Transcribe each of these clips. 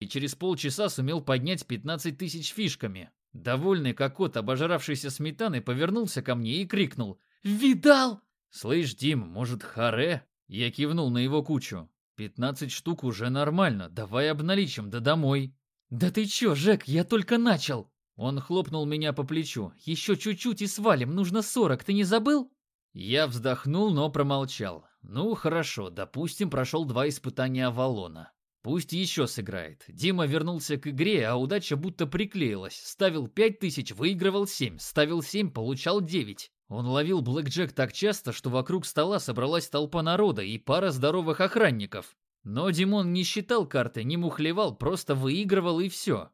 и через полчаса сумел поднять 15 тысяч фишками. Довольный как кот, обожравшийся сметаной, повернулся ко мне и крикнул «Видал?» «Слышь, Дим, может, харе?» Я кивнул на его кучу. «15 штук уже нормально, давай обналичим, да домой». «Да ты чё, Жек, я только начал!» Он хлопнул меня по плечу. «Еще чуть-чуть и свалим, нужно 40, ты не забыл?» Я вздохнул, но промолчал. «Ну, хорошо, допустим, прошел два испытания Авалона. Пусть еще сыграет. Дима вернулся к игре, а удача будто приклеилась. Ставил 5000, выигрывал 7. Ставил 7, получал 9. Он ловил блэкджек так часто, что вокруг стола собралась толпа народа и пара здоровых охранников. Но Димон не считал карты, не мухлевал, просто выигрывал и все.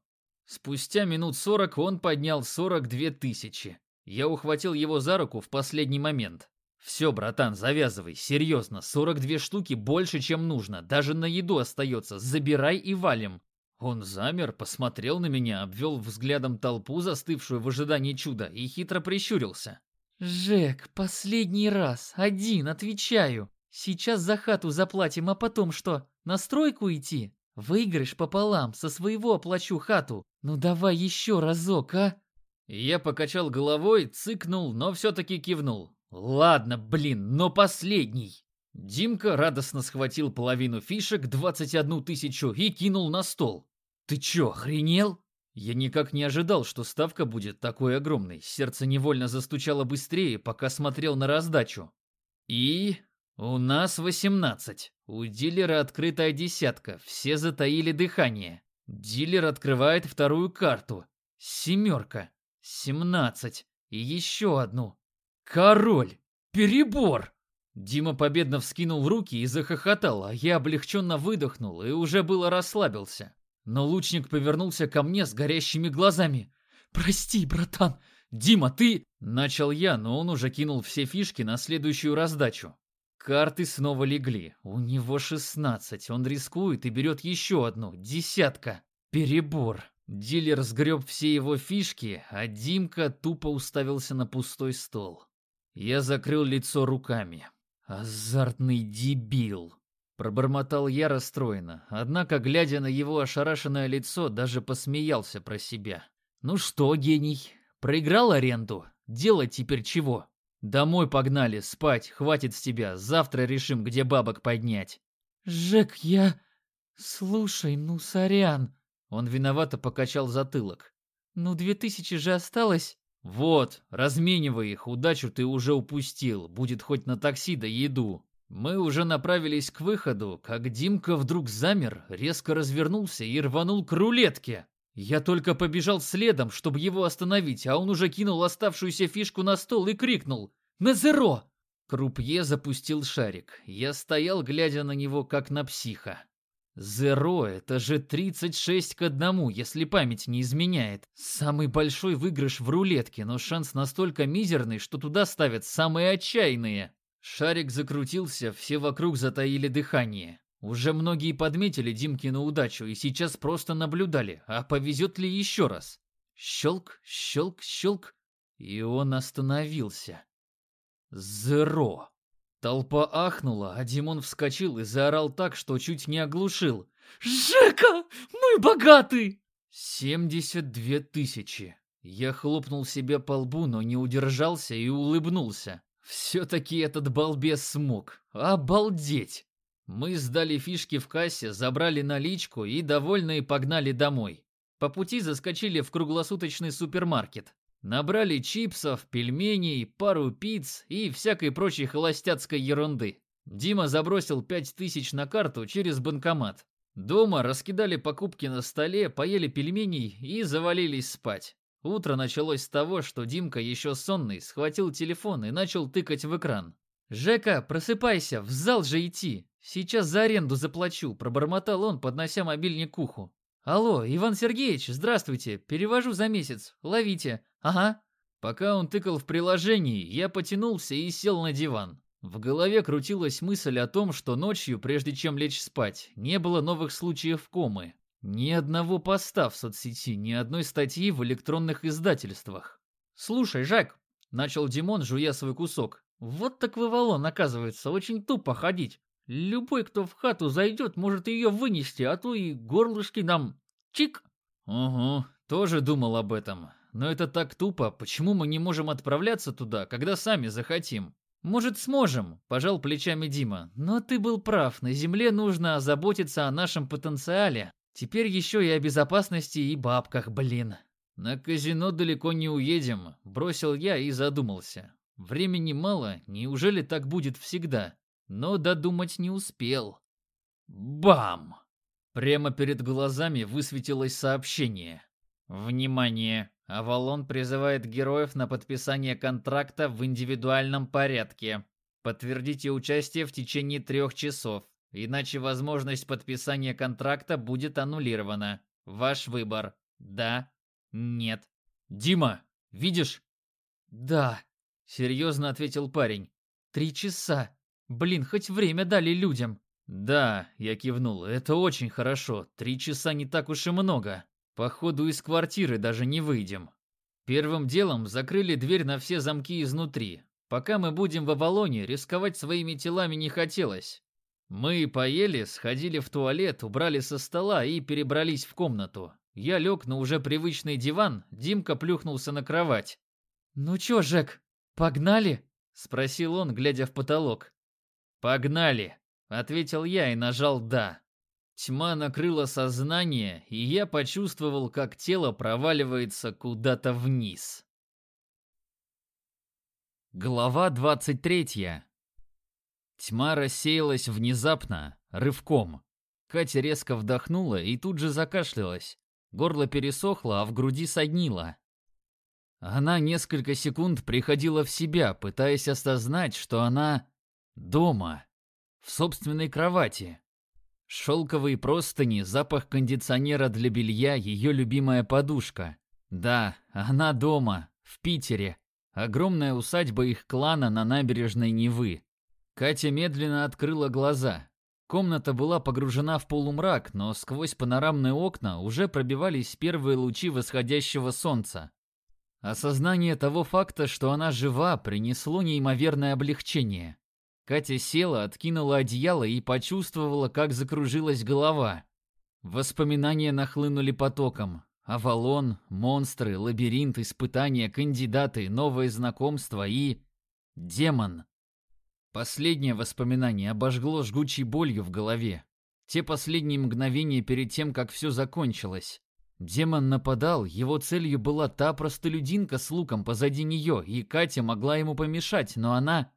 Спустя минут 40 он поднял 42 тысячи. Я ухватил его за руку в последний момент. «Все, братан, завязывай, серьезно, 42 штуки больше, чем нужно, даже на еду остается, забирай и валим». Он замер, посмотрел на меня, обвел взглядом толпу, застывшую в ожидании чуда, и хитро прищурился. «Жек, последний раз, один, отвечаю. Сейчас за хату заплатим, а потом что, на стройку идти? Выигрыш пополам, со своего оплачу хату. Ну давай еще разок, а?» Я покачал головой, цыкнул, но все-таки кивнул. Ладно, блин, но последний. Димка радостно схватил половину фишек, 21 тысячу, и кинул на стол. Ты чё, охренел? Я никак не ожидал, что ставка будет такой огромной. Сердце невольно застучало быстрее, пока смотрел на раздачу. И... У нас 18. У дилера открытая десятка. Все затаили дыхание. Дилер открывает вторую карту. Семерка. 17. И еще одну. «Король! Перебор!» Дима победно вскинул руки и захохотал, а я облегченно выдохнул и уже было расслабился. Но лучник повернулся ко мне с горящими глазами. «Прости, братан! Дима, ты...» Начал я, но он уже кинул все фишки на следующую раздачу. Карты снова легли. У него шестнадцать. Он рискует и берет еще одну. Десятка. Перебор. Дилер сгреб все его фишки, а Димка тупо уставился на пустой стол. Я закрыл лицо руками. «Азартный дебил!» Пробормотал я расстроенно, однако, глядя на его ошарашенное лицо, даже посмеялся про себя. «Ну что, гений, проиграл аренду? Делать теперь чего? Домой погнали, спать, хватит с тебя, завтра решим, где бабок поднять». «Жек, я... Слушай, ну сорян!» Он виновато покачал затылок. «Ну две тысячи же осталось?» «Вот, разменивай их, удачу ты уже упустил, будет хоть на такси да еду». Мы уже направились к выходу, как Димка вдруг замер, резко развернулся и рванул к рулетке. Я только побежал следом, чтобы его остановить, а он уже кинул оставшуюся фишку на стол и крикнул «На зеро!». Крупье запустил шарик. Я стоял, глядя на него, как на психа. Зеро — это же 36 к одному, если память не изменяет. Самый большой выигрыш в рулетке, но шанс настолько мизерный, что туда ставят самые отчаянные. Шарик закрутился, все вокруг затаили дыхание. Уже многие подметили Димкину удачу и сейчас просто наблюдали, а повезет ли еще раз. Щелк, щелк, щелк, и он остановился. Зеро. Толпа ахнула, а Димон вскочил и заорал так, что чуть не оглушил. «Жека, мы богаты!» «Семьдесят две тысячи!» Я хлопнул себя по лбу, но не удержался и улыбнулся. Все-таки этот балбес смог. Обалдеть! Мы сдали фишки в кассе, забрали наличку и, довольные, погнали домой. По пути заскочили в круглосуточный супермаркет. Набрали чипсов, пельменей, пару пиц и всякой прочей холостяцкой ерунды. Дима забросил пять тысяч на карту через банкомат. Дома раскидали покупки на столе, поели пельменей и завалились спать. Утро началось с того, что Димка, еще сонный, схватил телефон и начал тыкать в экран. «Жека, просыпайся, в зал же идти. Сейчас за аренду заплачу», – пробормотал он, поднося мобильник к уху. «Алло, Иван Сергеевич, здравствуйте, перевожу за месяц, ловите. Ага». Пока он тыкал в приложении, я потянулся и сел на диван. В голове крутилась мысль о том, что ночью, прежде чем лечь спать, не было новых случаев комы. Ни одного поста в соцсети, ни одной статьи в электронных издательствах. «Слушай, Жак», — начал Димон, жуя свой кусок, — «вот так в Авалон, оказывается, очень тупо ходить. Любой, кто в хату зайдет, может ее вынести, а то и горлышки нам... Чик!» «Угу, тоже думал об этом. Но это так тупо. Почему мы не можем отправляться туда, когда сами захотим?» «Может, сможем», – пожал плечами Дима. «Но ты был прав. На Земле нужно заботиться о нашем потенциале. Теперь еще и о безопасности и бабках, блин». «На казино далеко не уедем», – бросил я и задумался. Времени мало, неужели так будет всегда? Но додумать не успел. Бам! Прямо перед глазами высветилось сообщение. Внимание! Авалон призывает героев на подписание контракта в индивидуальном порядке. Подтвердите участие в течение трех часов, иначе возможность подписания контракта будет аннулирована. Ваш выбор. Да, нет. Дима, видишь? Да, серьезно ответил парень. Три часа. Блин, хоть время дали людям. Да, я кивнул. Это очень хорошо. Три часа не так уж и много. Походу из квартиры даже не выйдем. Первым делом закрыли дверь на все замки изнутри. Пока мы будем в Авалоне, рисковать своими телами не хотелось. Мы поели, сходили в туалет, убрали со стола и перебрались в комнату. Я лег на уже привычный диван, Димка плюхнулся на кровать. «Ну чё, Жек, погнали?» – спросил он, глядя в потолок. «Погнали!» – ответил я и нажал «да». Тьма накрыла сознание, и я почувствовал, как тело проваливается куда-то вниз. Глава 23. Тьма рассеялась внезапно, рывком. Катя резко вдохнула и тут же закашлялась. Горло пересохло, а в груди соднило. Она несколько секунд приходила в себя, пытаясь осознать, что она дома, в собственной кровати. Шелковые простыни, запах кондиционера для белья, ее любимая подушка. Да, она дома, в Питере. Огромная усадьба их клана на набережной Невы. Катя медленно открыла глаза. Комната была погружена в полумрак, но сквозь панорамные окна уже пробивались первые лучи восходящего солнца. Осознание того факта, что она жива, принесло неимоверное облегчение. Катя села, откинула одеяло и почувствовала, как закружилась голова. Воспоминания нахлынули потоком. Авалон, монстры, лабиринт, испытания, кандидаты, новые знакомства и... Демон. Последнее воспоминание обожгло жгучей болью в голове. Те последние мгновения перед тем, как все закончилось. Демон нападал, его целью была та простолюдинка с луком позади нее, и Катя могла ему помешать, но она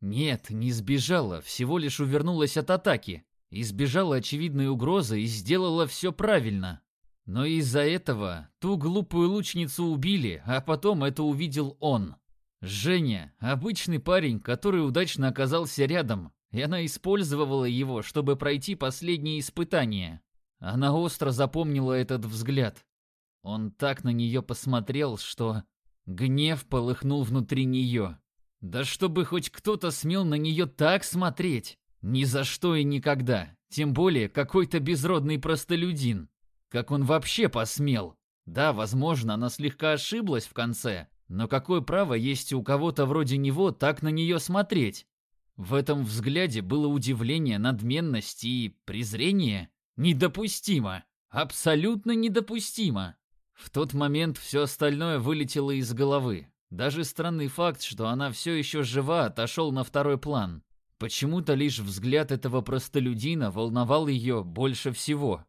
нет, не сбежала, всего лишь увернулась от атаки. Избежала очевидной угрозы и сделала все правильно. Но из-за этого ту глупую лучницу убили, а потом это увидел он. Женя, обычный парень, который удачно оказался рядом, и она использовала его, чтобы пройти последние испытания. Она остро запомнила этот взгляд. Он так на нее посмотрел, что гнев полыхнул внутри нее. Да чтобы хоть кто-то смел на нее так смотреть. Ни за что и никогда. Тем более какой-то безродный простолюдин. Как он вообще посмел? Да, возможно, она слегка ошиблась в конце. Но какое право есть у кого-то вроде него так на нее смотреть? В этом взгляде было удивление, надменность и презрение. Недопустимо. Абсолютно недопустимо. В тот момент все остальное вылетело из головы. Даже странный факт, что она все еще жива, отошел на второй план. Почему-то лишь взгляд этого простолюдина волновал ее больше всего.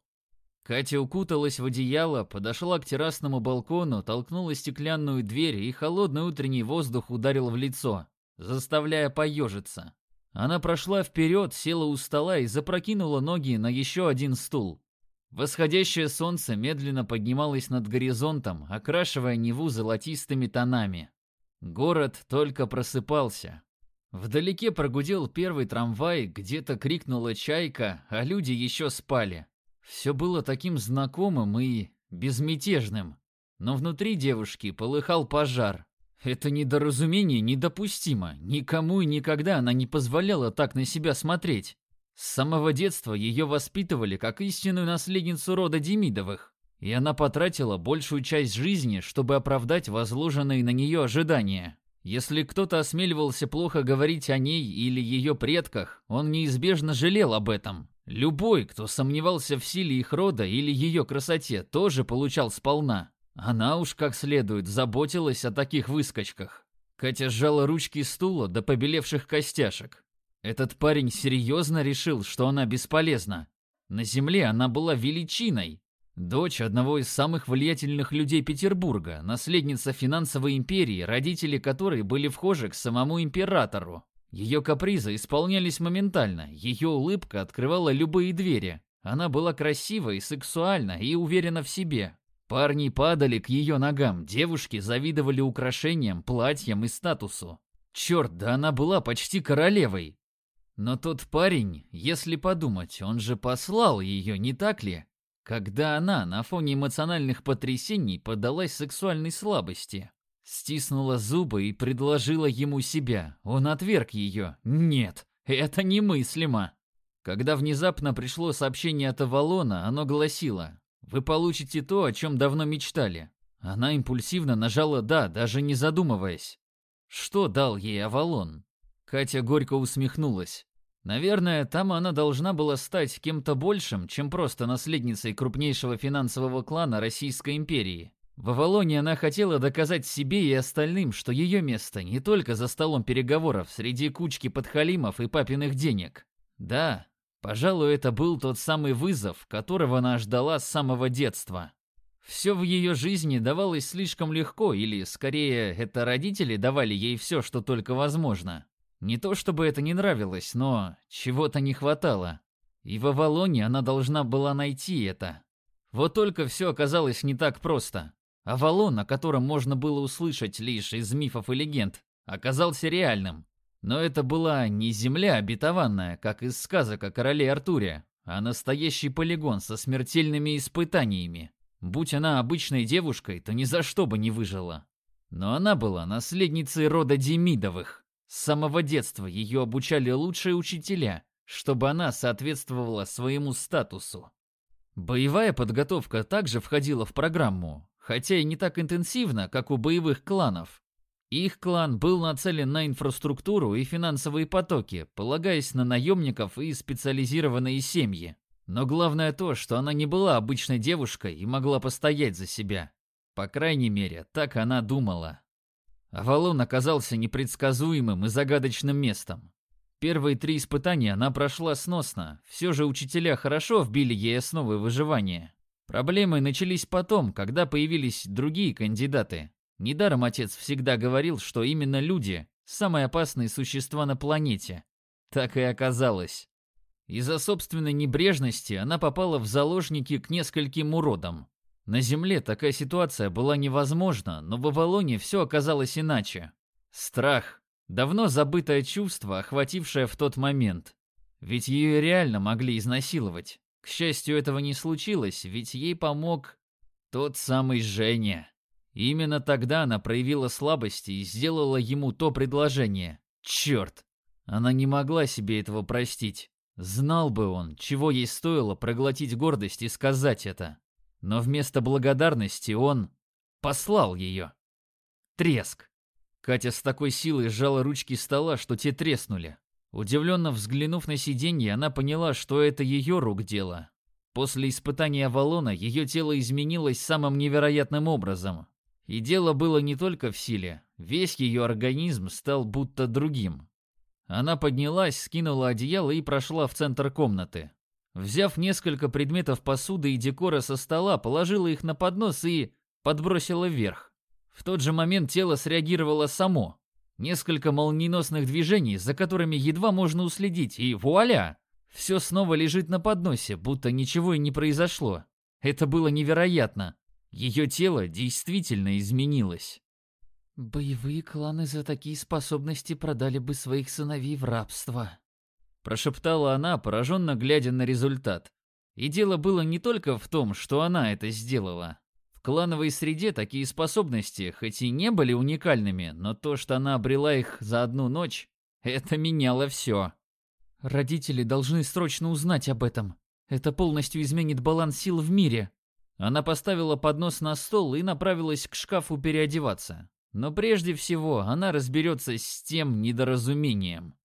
Катя укуталась в одеяло, подошла к террасному балкону, толкнула стеклянную дверь, и холодный утренний воздух ударил в лицо, заставляя поежиться. Она прошла вперед, села у стола и запрокинула ноги на еще один стул. Восходящее солнце медленно поднималось над горизонтом, окрашивая Неву золотистыми тонами. Город только просыпался. Вдалеке прогудел первый трамвай, где-то крикнула чайка, а люди еще спали. Все было таким знакомым и безмятежным. Но внутри девушки полыхал пожар. Это недоразумение недопустимо. Никому и никогда она не позволяла так на себя смотреть. С самого детства ее воспитывали как истинную наследницу рода Демидовых, и она потратила большую часть жизни, чтобы оправдать возложенные на нее ожидания. Если кто-то осмеливался плохо говорить о ней или ее предках, он неизбежно жалел об этом. Любой, кто сомневался в силе их рода или ее красоте, тоже получал сполна. Она уж как следует заботилась о таких выскочках. Катя сжала ручки стула до побелевших костяшек. Этот парень серьезно решил, что она бесполезна. На земле она была величиной, Дочь одного из самых влиятельных людей Петербурга, наследница финансовой империи, родители которой были вхожи к самому императору. Ее капризы исполнялись моментально, ее улыбка открывала любые двери. Она была красива и сексуальна и уверена в себе. Парни падали к ее ногам, девушки завидовали украшениям, платьям и статусу. Черт, да она была почти королевой. Но тот парень, если подумать, он же послал ее, не так ли? когда она на фоне эмоциональных потрясений подалась сексуальной слабости. Стиснула зубы и предложила ему себя. Он отверг ее. Нет, это немыслимо. Когда внезапно пришло сообщение от Авалона, оно гласило «Вы получите то, о чем давно мечтали». Она импульсивно нажала «да», даже не задумываясь. Что дал ей Авалон? Катя горько усмехнулась. Наверное, там она должна была стать кем-то большим, чем просто наследницей крупнейшего финансового клана Российской империи. В Авалоне она хотела доказать себе и остальным, что ее место не только за столом переговоров среди кучки подхалимов и папиных денег. Да, пожалуй, это был тот самый вызов, которого она ждала с самого детства. Все в ее жизни давалось слишком легко, или, скорее, это родители давали ей все, что только возможно. Не то чтобы это не нравилось, но чего-то не хватало. И в Авалоне она должна была найти это. Вот только все оказалось не так просто. Авалон, о котором можно было услышать лишь из мифов и легенд, оказался реальным. Но это была не земля обетованная, как из сказок о короле Артуре, а настоящий полигон со смертельными испытаниями. Будь она обычной девушкой, то ни за что бы не выжила. Но она была наследницей рода Демидовых. С самого детства ее обучали лучшие учителя, чтобы она соответствовала своему статусу. Боевая подготовка также входила в программу, хотя и не так интенсивно, как у боевых кланов. Их клан был нацелен на инфраструктуру и финансовые потоки, полагаясь на наемников и специализированные семьи. Но главное то, что она не была обычной девушкой и могла постоять за себя. По крайней мере, так она думала. Авалон оказался непредсказуемым и загадочным местом. Первые три испытания она прошла сносно, все же учителя хорошо вбили ей основы выживания. Проблемы начались потом, когда появились другие кандидаты. Недаром отец всегда говорил, что именно люди – самые опасные существа на планете. Так и оказалось. Из-за собственной небрежности она попала в заложники к нескольким уродам. На Земле такая ситуация была невозможна, но в Авалоне все оказалось иначе. Страх. Давно забытое чувство, охватившее в тот момент. Ведь ее реально могли изнасиловать. К счастью, этого не случилось, ведь ей помог тот самый Женя. Именно тогда она проявила слабость и сделала ему то предложение. Черт! Она не могла себе этого простить. Знал бы он, чего ей стоило проглотить гордость и сказать это. Но вместо благодарности он послал ее. Треск. Катя с такой силой сжала ручки стола, что те треснули. Удивленно взглянув на сиденье, она поняла, что это ее рук дело. После испытания Авалона ее тело изменилось самым невероятным образом. И дело было не только в силе, весь ее организм стал будто другим. Она поднялась, скинула одеяло и прошла в центр комнаты. Взяв несколько предметов посуды и декора со стола, положила их на поднос и подбросила вверх. В тот же момент тело среагировало само. Несколько молниеносных движений, за которыми едва можно уследить, и вуаля! Все снова лежит на подносе, будто ничего и не произошло. Это было невероятно. Ее тело действительно изменилось. Боевые кланы за такие способности продали бы своих сыновей в рабство, прошептала она, пораженно глядя на результат. И дело было не только в том, что она это сделала. В клановой среде такие способности, хоть и не были уникальными, но то, что она обрела их за одну ночь, это меняло все. Родители должны срочно узнать об этом. Это полностью изменит баланс сил в мире. Она поставила поднос на стол и направилась к шкафу переодеваться. Но прежде всего она разберется с тем недоразумением.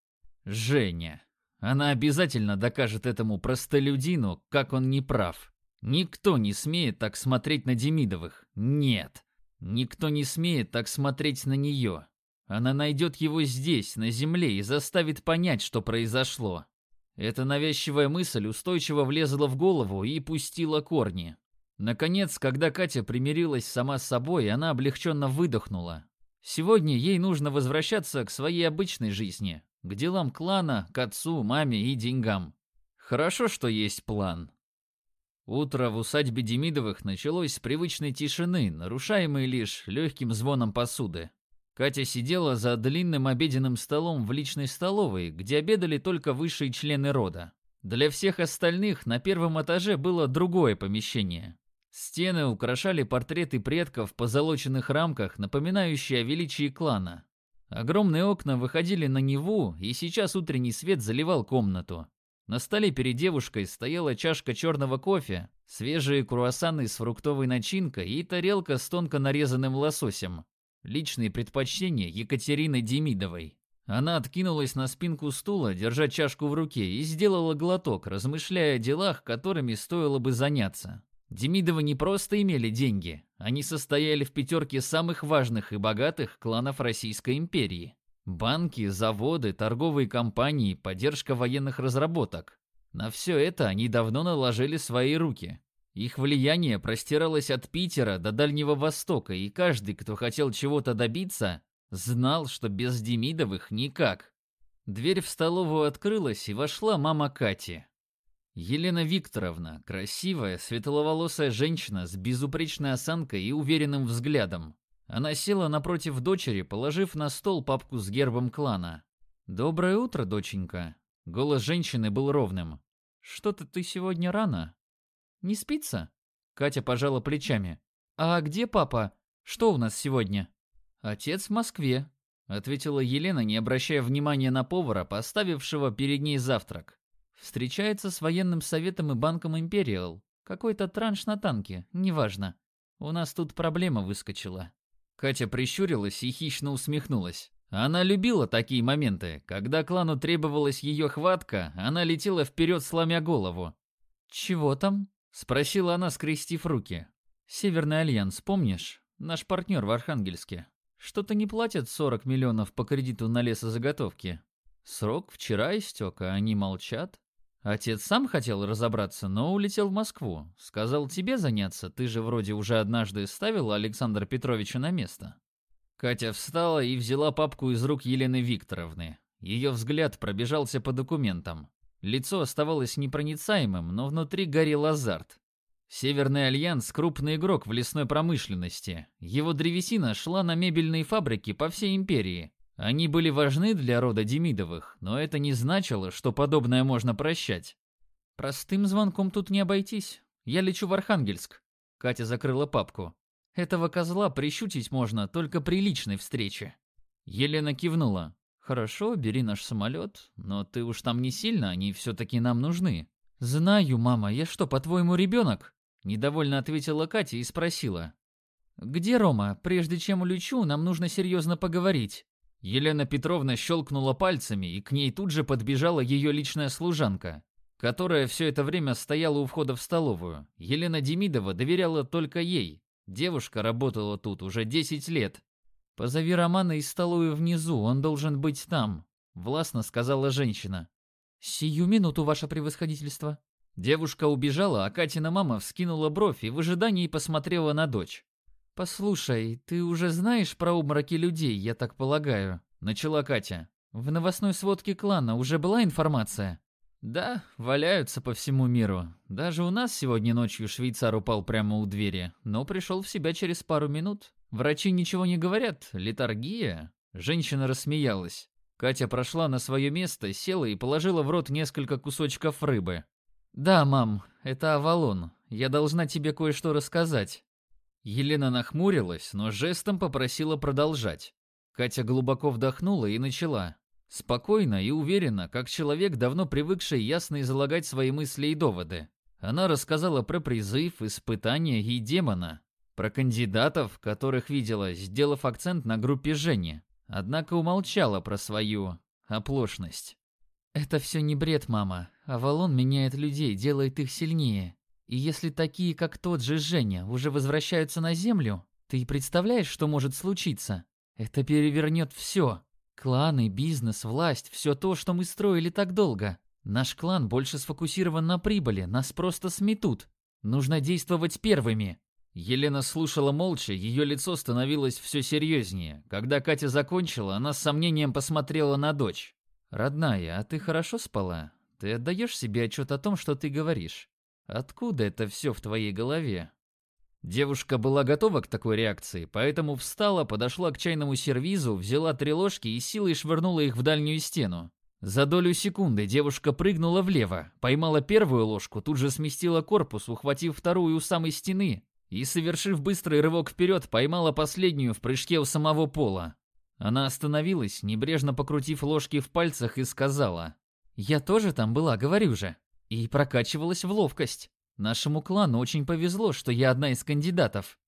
Женя. Она обязательно докажет этому простолюдину, как он не прав. Никто не смеет так смотреть на Демидовых. Нет. Никто не смеет так смотреть на нее. Она найдет его здесь, на земле, и заставит понять, что произошло. Эта навязчивая мысль устойчиво влезла в голову и пустила корни. Наконец, когда Катя примирилась сама с собой, она облегченно выдохнула. Сегодня ей нужно возвращаться к своей обычной жизни, к делам клана, к отцу, маме и деньгам. Хорошо, что есть план. Утро в усадьбе Демидовых началось с привычной тишины, нарушаемой лишь легким звоном посуды. Катя сидела за длинным обеденным столом в личной столовой, где обедали только высшие члены рода. Для всех остальных на первом этаже было другое помещение. Стены украшали портреты предков в позолоченных рамках, напоминающие о величии клана. Огромные окна выходили на Неву, и сейчас утренний свет заливал комнату. На столе перед девушкой стояла чашка черного кофе, свежие круассаны с фруктовой начинкой и тарелка с тонко нарезанным лососем. Личные предпочтения Екатерины Демидовой. Она откинулась на спинку стула, держа чашку в руке, и сделала глоток, размышляя о делах, которыми стоило бы заняться. Демидовы не просто имели деньги, они состояли в пятерке самых важных и богатых кланов Российской империи. Банки, заводы, торговые компании, поддержка военных разработок. На все это они давно наложили свои руки. Их влияние простиралось от Питера до Дальнего Востока, и каждый, кто хотел чего-то добиться, знал, что без Демидовых никак. Дверь в столовую открылась, и вошла мама Кати. Елена Викторовна, красивая, светловолосая женщина с безупречной осанкой и уверенным взглядом. Она села напротив дочери, положив на стол папку с гербом клана. «Доброе утро, доченька». Голос женщины был ровным. «Что-то ты сегодня рано?» «Не спится?» Катя пожала плечами. «А где папа? Что у нас сегодня?» «Отец в Москве», — ответила Елена, не обращая внимания на повара, поставившего перед ней завтрак. Встречается с военным советом и банком Империал. Какой-то транш на танке, неважно. У нас тут проблема выскочила. Катя прищурилась и хищно усмехнулась. Она любила такие моменты. Когда клану требовалась ее хватка, она летела вперед, сломя голову. «Чего там?» — спросила она, скрестив руки. «Северный Альянс, помнишь? Наш партнер в Архангельске. Что-то не платят 40 миллионов по кредиту на лесозаготовки. Срок вчера истек, а они молчат. Отец сам хотел разобраться, но улетел в Москву. Сказал тебе заняться, ты же вроде уже однажды ставила Александра Петровича на место. Катя встала и взяла папку из рук Елены Викторовны. Ее взгляд пробежался по документам. Лицо оставалось непроницаемым, но внутри горел азарт. Северный Альянс – крупный игрок в лесной промышленности. Его древесина шла на мебельные фабрики по всей империи. Они были важны для рода Демидовых, но это не значило, что подобное можно прощать. Простым звонком тут не обойтись. Я лечу в Архангельск. Катя закрыла папку. Этого козла прищутить можно только при личной встрече. Елена кивнула. Хорошо, бери наш самолет, но ты уж там не сильно, они все-таки нам нужны. Знаю, мама, я что, по-твоему, ребенок? Недовольно ответила Катя и спросила. Где Рома? Прежде чем улечу, нам нужно серьезно поговорить. Елена Петровна щелкнула пальцами, и к ней тут же подбежала ее личная служанка, которая все это время стояла у входа в столовую. Елена Демидова доверяла только ей. Девушка работала тут уже 10 лет. «Позови Романа из столовой внизу, он должен быть там», — властно сказала женщина. «Сию минуту, ваше превосходительство». Девушка убежала, а Катина мама вскинула бровь и в ожидании посмотрела на дочь. «Послушай, ты уже знаешь про обмороки людей, я так полагаю?» — начала Катя. «В новостной сводке клана уже была информация?» «Да, валяются по всему миру. Даже у нас сегодня ночью швейцар упал прямо у двери, но пришел в себя через пару минут. Врачи ничего не говорят, летаргия?» Женщина рассмеялась. Катя прошла на свое место, села и положила в рот несколько кусочков рыбы. «Да, мам, это Авалон. Я должна тебе кое-что рассказать. Елена нахмурилась, но жестом попросила продолжать. Катя глубоко вдохнула и начала. Спокойно и уверенно, как человек, давно привыкший ясно излагать свои мысли и доводы. Она рассказала про призыв, испытания и демона. Про кандидатов, которых видела, сделав акцент на группе Жени, однако умолчала про свою оплошность. «Это все не бред, мама. Авалон меняет людей, делает их сильнее. И если такие, как тот же Женя, уже возвращаются на Землю, ты представляешь, что может случиться? Это перевернет все. Кланы, бизнес, власть, все то, что мы строили так долго. Наш клан больше сфокусирован на прибыли, нас просто сметут. Нужно действовать первыми. Елена слушала молча, ее лицо становилось все серьезнее. Когда Катя закончила, она с сомнением посмотрела на дочь. «Родная, а ты хорошо спала? Ты отдаешь себе отчет о том, что ты говоришь? Откуда это все в твоей голове?» Девушка была готова к такой реакции, поэтому встала, подошла к чайному сервизу, взяла три ложки и силой швырнула их в дальнюю стену. За долю секунды девушка прыгнула влево, поймала первую ложку, тут же сместила корпус, ухватив вторую у самой стены и, совершив быстрый рывок вперед, поймала последнюю в прыжке у самого пола. Она остановилась, небрежно покрутив ложки в пальцах и сказала, «Я тоже там была, говорю же, и прокачивалась в ловкость. Нашему клану очень повезло, что я одна из кандидатов.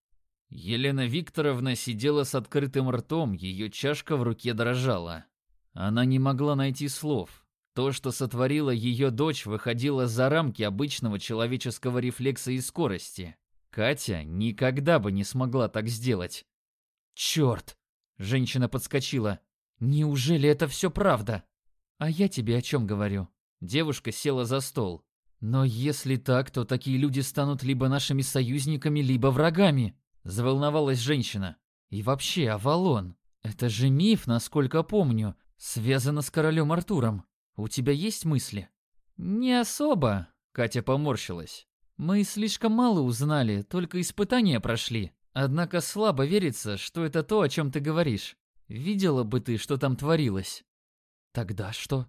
Елена Викторовна сидела с открытым ртом, ее чашка в руке дрожала. Она не могла найти слов. То, что сотворила ее дочь, выходило за рамки обычного человеческого рефлекса и скорости. Катя никогда бы не смогла так сделать. «Черт!» – женщина подскочила. «Неужели это все правда?» «А я тебе о чем говорю?» Девушка села за стол. Но если так, то такие люди станут либо нашими союзниками, либо врагами, заволновалась женщина. И вообще, Авалон, это же миф, насколько помню, связано с королем Артуром. У тебя есть мысли? Не особо, Катя поморщилась. Мы слишком мало узнали, только испытания прошли. Однако слабо верится, что это то, о чем ты говоришь. Видела бы ты, что там творилось. Тогда что?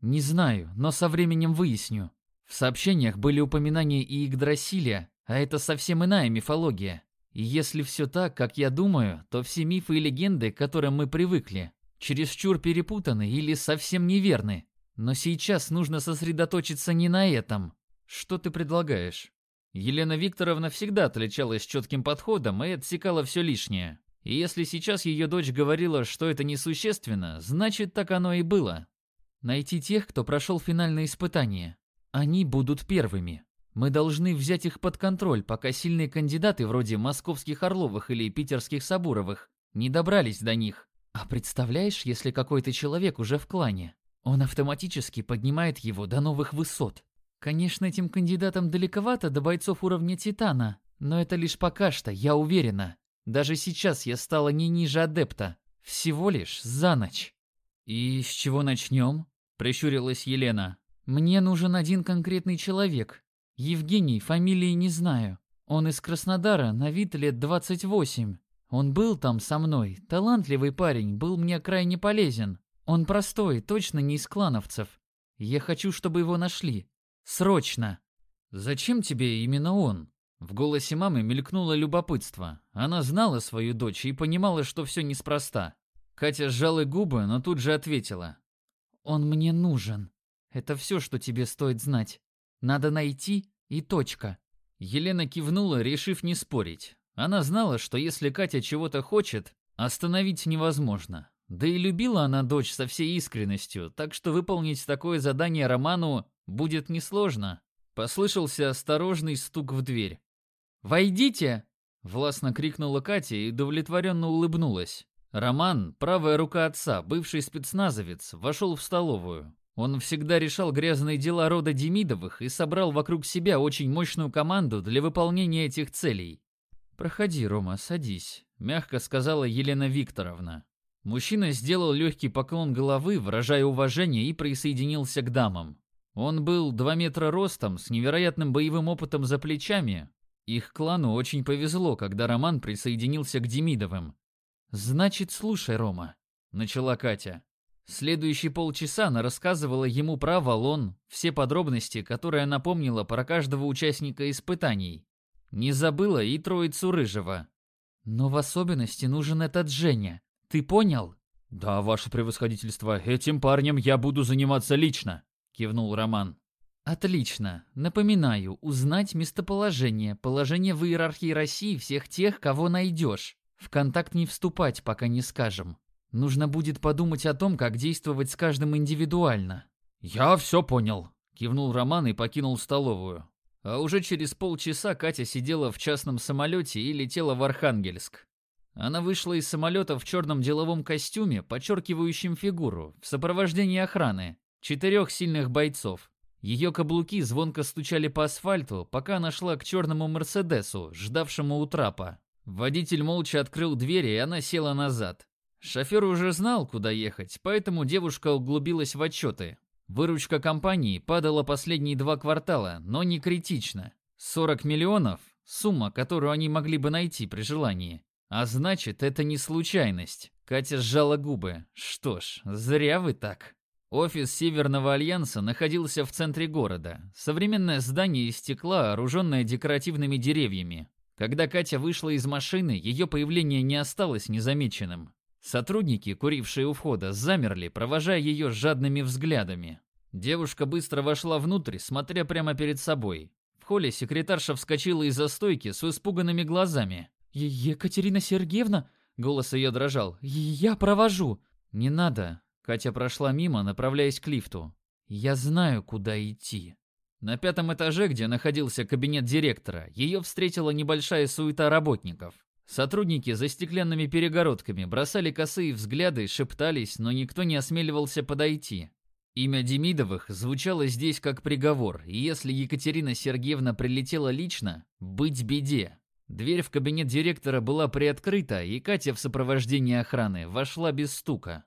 Не знаю, но со временем выясню. В сообщениях были упоминания и Игдрасиля, а это совсем иная мифология. И если все так, как я думаю, то все мифы и легенды, к которым мы привыкли, чересчур перепутаны или совсем неверны. Но сейчас нужно сосредоточиться не на этом. Что ты предлагаешь? Елена Викторовна всегда отличалась четким подходом и отсекала все лишнее. И если сейчас ее дочь говорила, что это несущественно, значит так оно и было. Найти тех, кто прошел финальное испытание. Они будут первыми. Мы должны взять их под контроль, пока сильные кандидаты вроде московских Орловых или питерских Сабуровых не добрались до них. А представляешь, если какой-то человек уже в клане? Он автоматически поднимает его до новых высот. Конечно, этим кандидатам далековато до бойцов уровня Титана, но это лишь пока что, я уверена. Даже сейчас я стала не ниже адепта. Всего лишь за ночь. «И с чего начнем?» – прищурилась Елена. Мне нужен один конкретный человек. Евгений, фамилии не знаю. Он из Краснодара, на вид лет 28. Он был там со мной, талантливый парень, был мне крайне полезен. Он простой, точно не из клановцев. Я хочу, чтобы его нашли. Срочно. Зачем тебе именно он? В голосе мамы мелькнуло любопытство. Она знала свою дочь и понимала, что все неспроста. Катя сжала губы, но тут же ответила. «Он мне нужен. Это все, что тебе стоит знать. Надо найти и точка. Елена кивнула, решив не спорить. Она знала, что если Катя чего-то хочет, остановить невозможно. Да и любила она дочь со всей искренностью, так что выполнить такое задание Роману будет несложно. Послышался осторожный стук в дверь. «Войдите!» – властно крикнула Катя и удовлетворенно улыбнулась. Роман, правая рука отца, бывший спецназовец, вошел в столовую. Он всегда решал грязные дела рода Демидовых и собрал вокруг себя очень мощную команду для выполнения этих целей. «Проходи, Рома, садись», — мягко сказала Елена Викторовна. Мужчина сделал легкий поклон головы, выражая уважение, и присоединился к дамам. Он был два метра ростом, с невероятным боевым опытом за плечами. Их клану очень повезло, когда Роман присоединился к Демидовым. «Значит, слушай, Рома», — начала Катя. Следующие полчаса она рассказывала ему про Валон, все подробности, которые она помнила про каждого участника испытаний. Не забыла и троицу Рыжего. Но в особенности нужен этот Женя. Ты понял? Да, ваше превосходительство, этим парнем я буду заниматься лично, кивнул Роман. Отлично. Напоминаю, узнать местоположение, положение в иерархии России всех тех, кого найдешь. В контакт не вступать, пока не скажем. Нужно будет подумать о том, как действовать с каждым индивидуально. Я все понял, кивнул Роман и покинул столовую. А уже через полчаса Катя сидела в частном самолете и летела в Архангельск. Она вышла из самолета в черном деловом костюме, подчеркивающем фигуру, в сопровождении охраны, четырех сильных бойцов. Ее каблуки звонко стучали по асфальту, пока она шла к черному Мерседесу, ждавшему у трапа. Водитель молча открыл дверь, и она села назад. Шофер уже знал, куда ехать, поэтому девушка углубилась в отчеты. Выручка компании падала последние два квартала, но не критично. 40 миллионов – сумма, которую они могли бы найти при желании. А значит, это не случайность. Катя сжала губы. Что ж, зря вы так. Офис Северного Альянса находился в центре города. Современное здание из стекла, окруженное декоративными деревьями. Когда Катя вышла из машины, ее появление не осталось незамеченным. Сотрудники, курившие у входа, замерли, провожая ее жадными взглядами. Девушка быстро вошла внутрь, смотря прямо перед собой. В холле секретарша вскочила из-за стойки с испуганными глазами. «Екатерина Сергеевна?» — голос ее дрожал. «Я провожу». «Не надо». Катя прошла мимо, направляясь к лифту. «Я знаю, куда идти». На пятом этаже, где находился кабинет директора, ее встретила небольшая суета работников. Сотрудники за стеклянными перегородками бросали косые взгляды, шептались, но никто не осмеливался подойти. Имя Демидовых звучало здесь как приговор, и если Екатерина Сергеевна прилетела лично, быть беде. Дверь в кабинет директора была приоткрыта, и Катя в сопровождении охраны вошла без стука.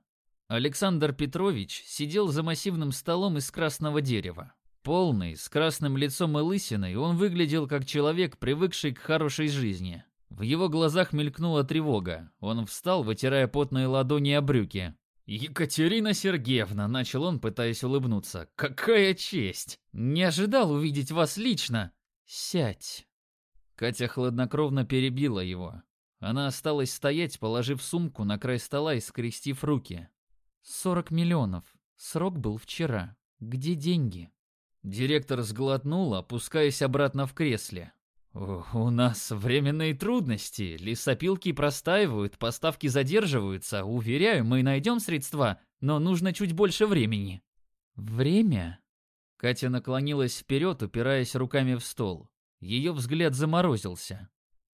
Александр Петрович сидел за массивным столом из красного дерева. Полный, с красным лицом и лысиной, он выглядел как человек, привыкший к хорошей жизни. В его глазах мелькнула тревога. Он встал, вытирая потные ладони о брюки. «Екатерина Сергеевна», — начал он, пытаясь улыбнуться, — «какая честь! Не ожидал увидеть вас лично!» «Сядь!» Катя хладнокровно перебила его. Она осталась стоять, положив сумку на край стола и скрестив руки. «Сорок миллионов. Срок был вчера. Где деньги?» Директор сглотнул, опускаясь обратно в кресле. «У нас временные трудности. Лесопилки простаивают, поставки задерживаются. Уверяю, мы найдем средства, но нужно чуть больше времени». «Время?» Катя наклонилась вперед, упираясь руками в стол. Ее взгляд заморозился.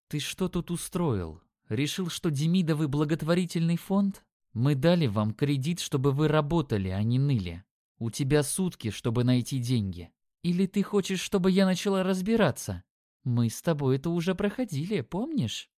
«Ты что тут устроил? Решил, что Демидовый благотворительный фонд? Мы дали вам кредит, чтобы вы работали, а не ныли. У тебя сутки, чтобы найти деньги. Или ты хочешь, чтобы я начала разбираться? Мы с тобой это уже проходили, помнишь?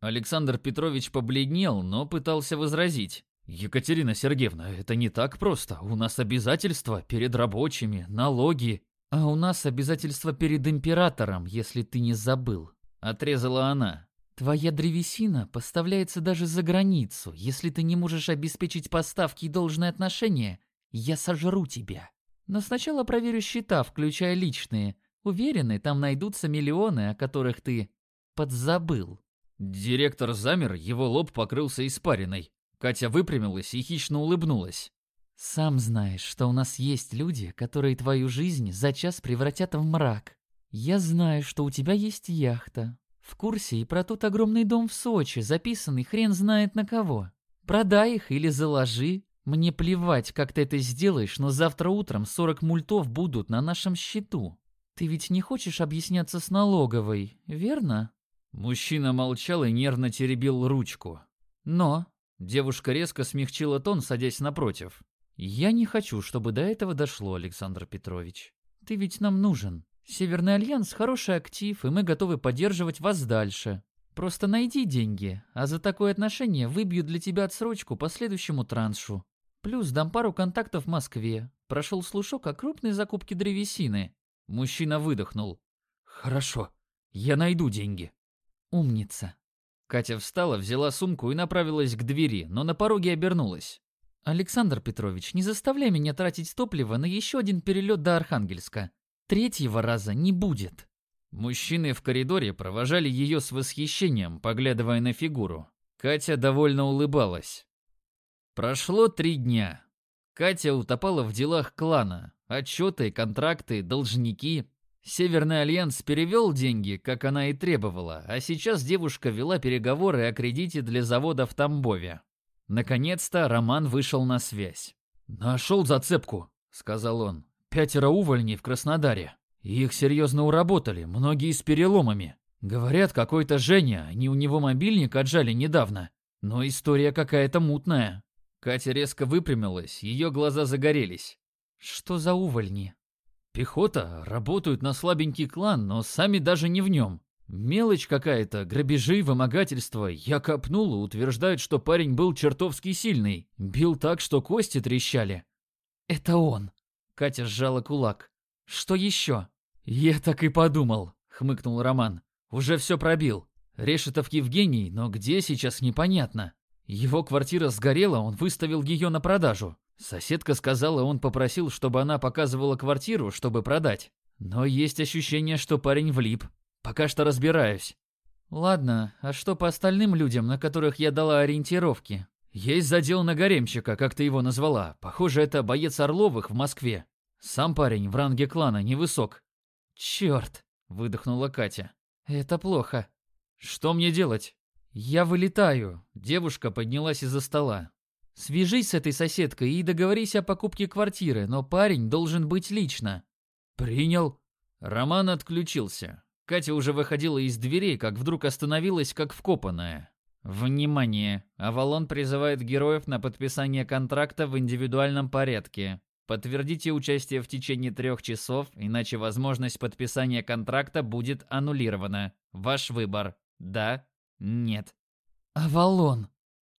Александр Петрович побледнел, но пытался возразить. Екатерина Сергеевна, это не так просто. У нас обязательства перед рабочими, налоги. А у нас обязательства перед императором, если ты не забыл. Отрезала она. Твоя древесина поставляется даже за границу. Если ты не можешь обеспечить поставки и должное отношение, я сожру тебя. Но сначала проверю счета, включая личные. Уверены, там найдутся миллионы, о которых ты подзабыл. Директор замер, его лоб покрылся испариной. Катя выпрямилась и хищно улыбнулась. «Сам знаешь, что у нас есть люди, которые твою жизнь за час превратят в мрак. Я знаю, что у тебя есть яхта. В курсе и про тот огромный дом в Сочи, записанный хрен знает на кого. Продай их или заложи. Мне плевать, как ты это сделаешь, но завтра утром 40 мультов будут на нашем счету. Ты ведь не хочешь объясняться с налоговой, верно? Мужчина молчал и нервно теребил ручку. Но девушка резко смягчила тон, садясь напротив. Я не хочу, чтобы до этого дошло, Александр Петрович. Ты ведь нам нужен. Северный альянс хороший актив, и мы готовы поддерживать вас дальше. Просто найди деньги, а за такое отношение выбью для тебя отсрочку по следующему траншу. Плюс дам пару контактов в Москве. Прошел слушок о крупной закупке древесины. Мужчина выдохнул. «Хорошо, я найду деньги». «Умница». Катя встала, взяла сумку и направилась к двери, но на пороге обернулась. «Александр Петрович, не заставляй меня тратить топливо на еще один перелет до Архангельска. Третьего раза не будет». Мужчины в коридоре провожали ее с восхищением, поглядывая на фигуру. Катя довольно улыбалась. Прошло три дня. Катя утопала в делах клана. Отчеты, контракты, должники. Северный Альянс перевел деньги, как она и требовала, а сейчас девушка вела переговоры о кредите для завода в Тамбове. Наконец-то Роман вышел на связь. «Нашел зацепку», — сказал он. «Пятеро увольней в Краснодаре. Их серьезно уработали, многие с переломами. Говорят, какой-то Женя, не у него мобильник отжали недавно. Но история какая-то мутная». Катя резко выпрямилась, ее глаза загорелись. «Что за увольни?» Пехота работают на слабенький клан, но сами даже не в нем. Мелочь какая-то, грабежи, вымогательство. Я копнул и утверждают, что парень был чертовски сильный. Бил так, что кости трещали. Это он. Катя сжала кулак. Что еще? Я так и подумал, хмыкнул Роман. Уже все пробил. Решетов Евгений, но где сейчас непонятно. Его квартира сгорела, он выставил ее на продажу. Соседка сказала, он попросил, чтобы она показывала квартиру, чтобы продать. Но есть ощущение, что парень влип. Пока что разбираюсь. Ладно, а что по остальным людям, на которых я дала ориентировки? Есть задел на гаремщика, как ты его назвала. Похоже, это боец Орловых в Москве. Сам парень в ранге клана невысок. Черт, выдохнула Катя. Это плохо. Что мне делать? Я вылетаю. Девушка поднялась из-за стола. Свяжись с этой соседкой и договорись о покупке квартиры, но парень должен быть лично. Принял. Роман отключился. Катя уже выходила из дверей, как вдруг остановилась, как вкопанная. Внимание! Авалон призывает героев на подписание контракта в индивидуальном порядке. Подтвердите участие в течение трех часов, иначе возможность подписания контракта будет аннулирована. Ваш выбор. Да? Нет. Авалон.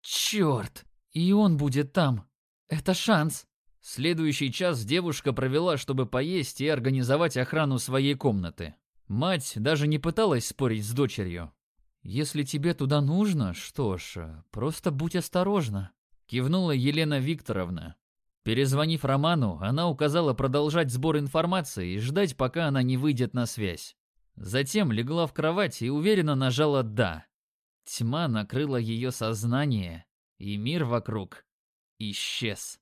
Черт! И он будет там. Это шанс. Следующий час девушка провела, чтобы поесть и организовать охрану своей комнаты. Мать даже не пыталась спорить с дочерью. «Если тебе туда нужно, что ж, просто будь осторожна», — кивнула Елена Викторовна. Перезвонив Роману, она указала продолжать сбор информации и ждать, пока она не выйдет на связь. Затем легла в кровать и уверенно нажала «да». Тьма накрыла ее сознание, и мир вокруг исчез.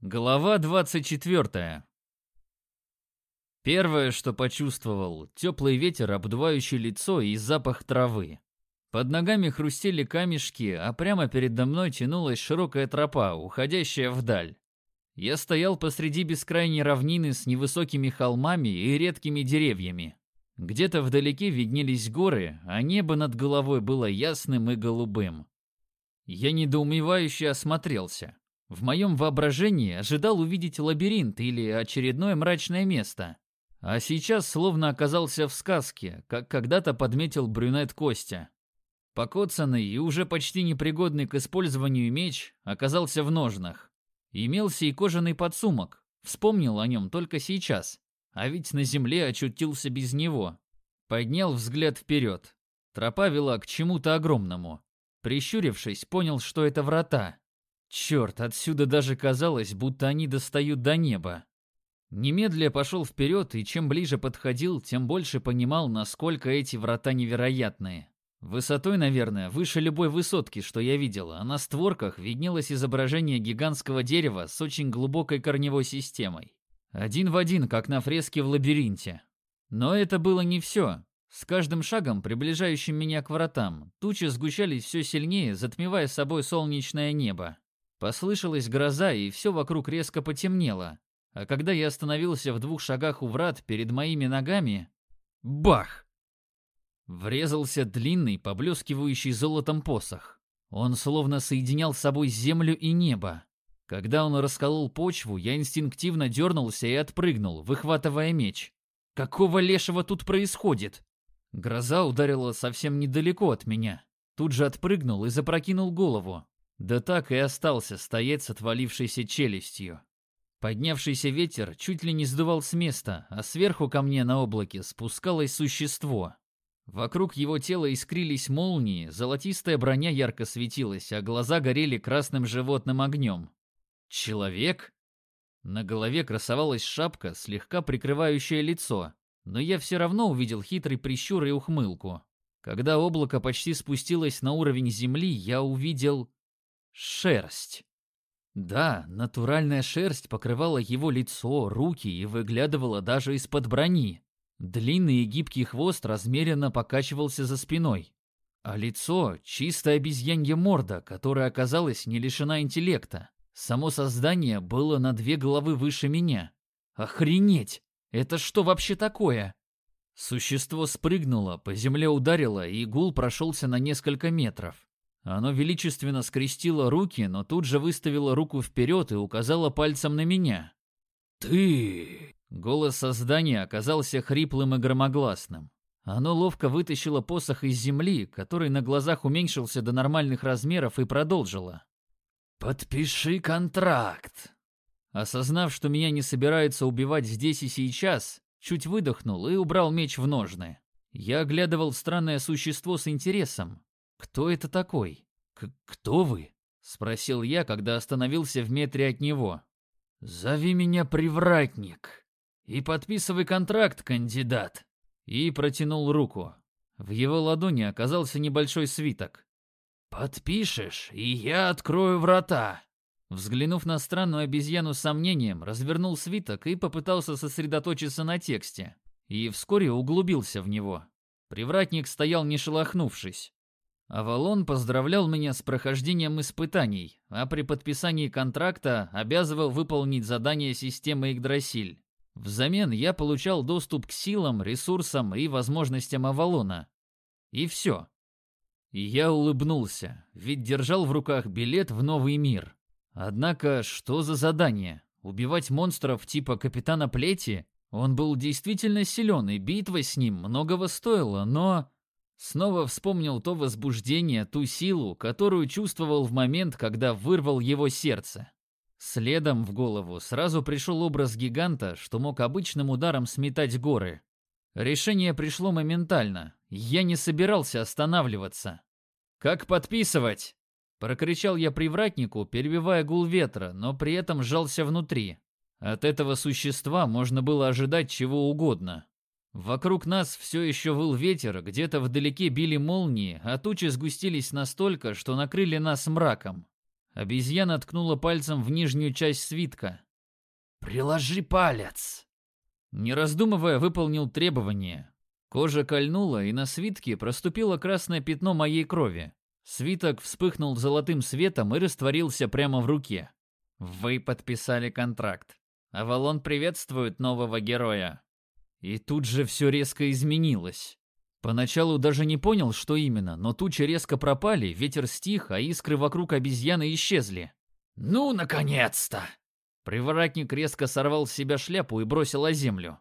Глава 24. Первое, что почувствовал, теплый ветер, обдувающий лицо и запах травы. Под ногами хрустели камешки, а прямо передо мной тянулась широкая тропа, уходящая вдаль. Я стоял посреди бескрайней равнины с невысокими холмами и редкими деревьями. Где-то вдалеке виднелись горы, а небо над головой было ясным и голубым. Я недоумевающе осмотрелся. В моем воображении ожидал увидеть лабиринт или очередное мрачное место. А сейчас словно оказался в сказке, как когда-то подметил брюнет Костя. Покоцанный и уже почти непригодный к использованию меч оказался в ножнах. Имелся и кожаный подсумок. Вспомнил о нем только сейчас. А ведь на земле очутился без него. Поднял взгляд вперед. Тропа вела к чему-то огромному. Прищурившись, понял, что это врата. Черт, отсюда даже казалось, будто они достают до неба. Немедля пошел вперед, и чем ближе подходил, тем больше понимал, насколько эти врата невероятные. Высотой, наверное, выше любой высотки, что я видел, а на створках виднелось изображение гигантского дерева с очень глубокой корневой системой. Один в один, как на фреске в лабиринте. Но это было не все. С каждым шагом, приближающим меня к вратам, тучи сгущались все сильнее, затмевая собой солнечное небо. Послышалась гроза, и все вокруг резко потемнело. А когда я остановился в двух шагах у врат перед моими ногами... Бах! Врезался длинный, поблескивающий золотом посох. Он словно соединял с собой землю и небо. Когда он расколол почву, я инстинктивно дернулся и отпрыгнул, выхватывая меч. Какого лешего тут происходит? Гроза ударила совсем недалеко от меня. Тут же отпрыгнул и запрокинул голову. Да так и остался стоять с отвалившейся челюстью. Поднявшийся ветер чуть ли не сдувал с места, а сверху ко мне на облаке спускалось существо. Вокруг его тела искрились молнии, золотистая броня ярко светилась, а глаза горели красным животным огнем. Человек? На голове красовалась шапка, слегка прикрывающая лицо, но я все равно увидел хитрый прищур и ухмылку. Когда облако почти спустилось на уровень земли, я увидел... шерсть. Да, натуральная шерсть покрывала его лицо, руки и выглядывала даже из-под брони. Длинный и гибкий хвост размеренно покачивался за спиной. А лицо — чистая обезьянья морда, которая оказалась не лишена интеллекта. Само создание было на две головы выше меня. Охренеть! Это что вообще такое? Существо спрыгнуло, по земле ударило, и гул прошелся на несколько метров. Оно величественно скрестило руки, но тут же выставило руку вперед и указало пальцем на меня. «Ты!» Голос создания оказался хриплым и громогласным. Оно ловко вытащило посох из земли, который на глазах уменьшился до нормальных размеров, и продолжило. «Подпиши контракт!» Осознав, что меня не собираются убивать здесь и сейчас, чуть выдохнул и убрал меч в ножны. Я оглядывал странное существо с интересом. «Кто это такой? К кто вы?» — спросил я, когда остановился в метре от него. «Зови меня привратник и подписывай контракт, кандидат!» И протянул руку. В его ладони оказался небольшой свиток. «Подпишешь, и я открою врата!» Взглянув на странную обезьяну с сомнением, развернул свиток и попытался сосредоточиться на тексте. И вскоре углубился в него. Привратник стоял не шелохнувшись. Авалон поздравлял меня с прохождением испытаний, а при подписании контракта обязывал выполнить задание системы Игдрасиль. Взамен я получал доступ к силам, ресурсам и возможностям Авалона. И все. Я улыбнулся, ведь держал в руках билет в новый мир. Однако, что за задание? Убивать монстров типа Капитана Плети? Он был действительно силен, и битва с ним многого стоила, но... Снова вспомнил то возбуждение, ту силу, которую чувствовал в момент, когда вырвал его сердце. Следом в голову сразу пришел образ гиганта, что мог обычным ударом сметать горы. Решение пришло моментально. Я не собирался останавливаться. «Как подписывать?» Прокричал я привратнику, перебивая гул ветра, но при этом сжался внутри. От этого существа можно было ожидать чего угодно. Вокруг нас все еще выл ветер, где-то вдалеке били молнии, а тучи сгустились настолько, что накрыли нас мраком. Обезьяна ткнула пальцем в нижнюю часть свитка. «Приложи палец!» Не раздумывая, выполнил требование. Кожа кольнула, и на свитке проступило красное пятно моей крови. Свиток вспыхнул золотым светом и растворился прямо в руке. «Вы подписали контракт. Авалон приветствует нового героя». И тут же все резко изменилось. Поначалу даже не понял, что именно, но тучи резко пропали, ветер стих, а искры вокруг обезьяны исчезли. «Ну, наконец-то!» Привратник резко сорвал с себя шляпу и бросил о землю.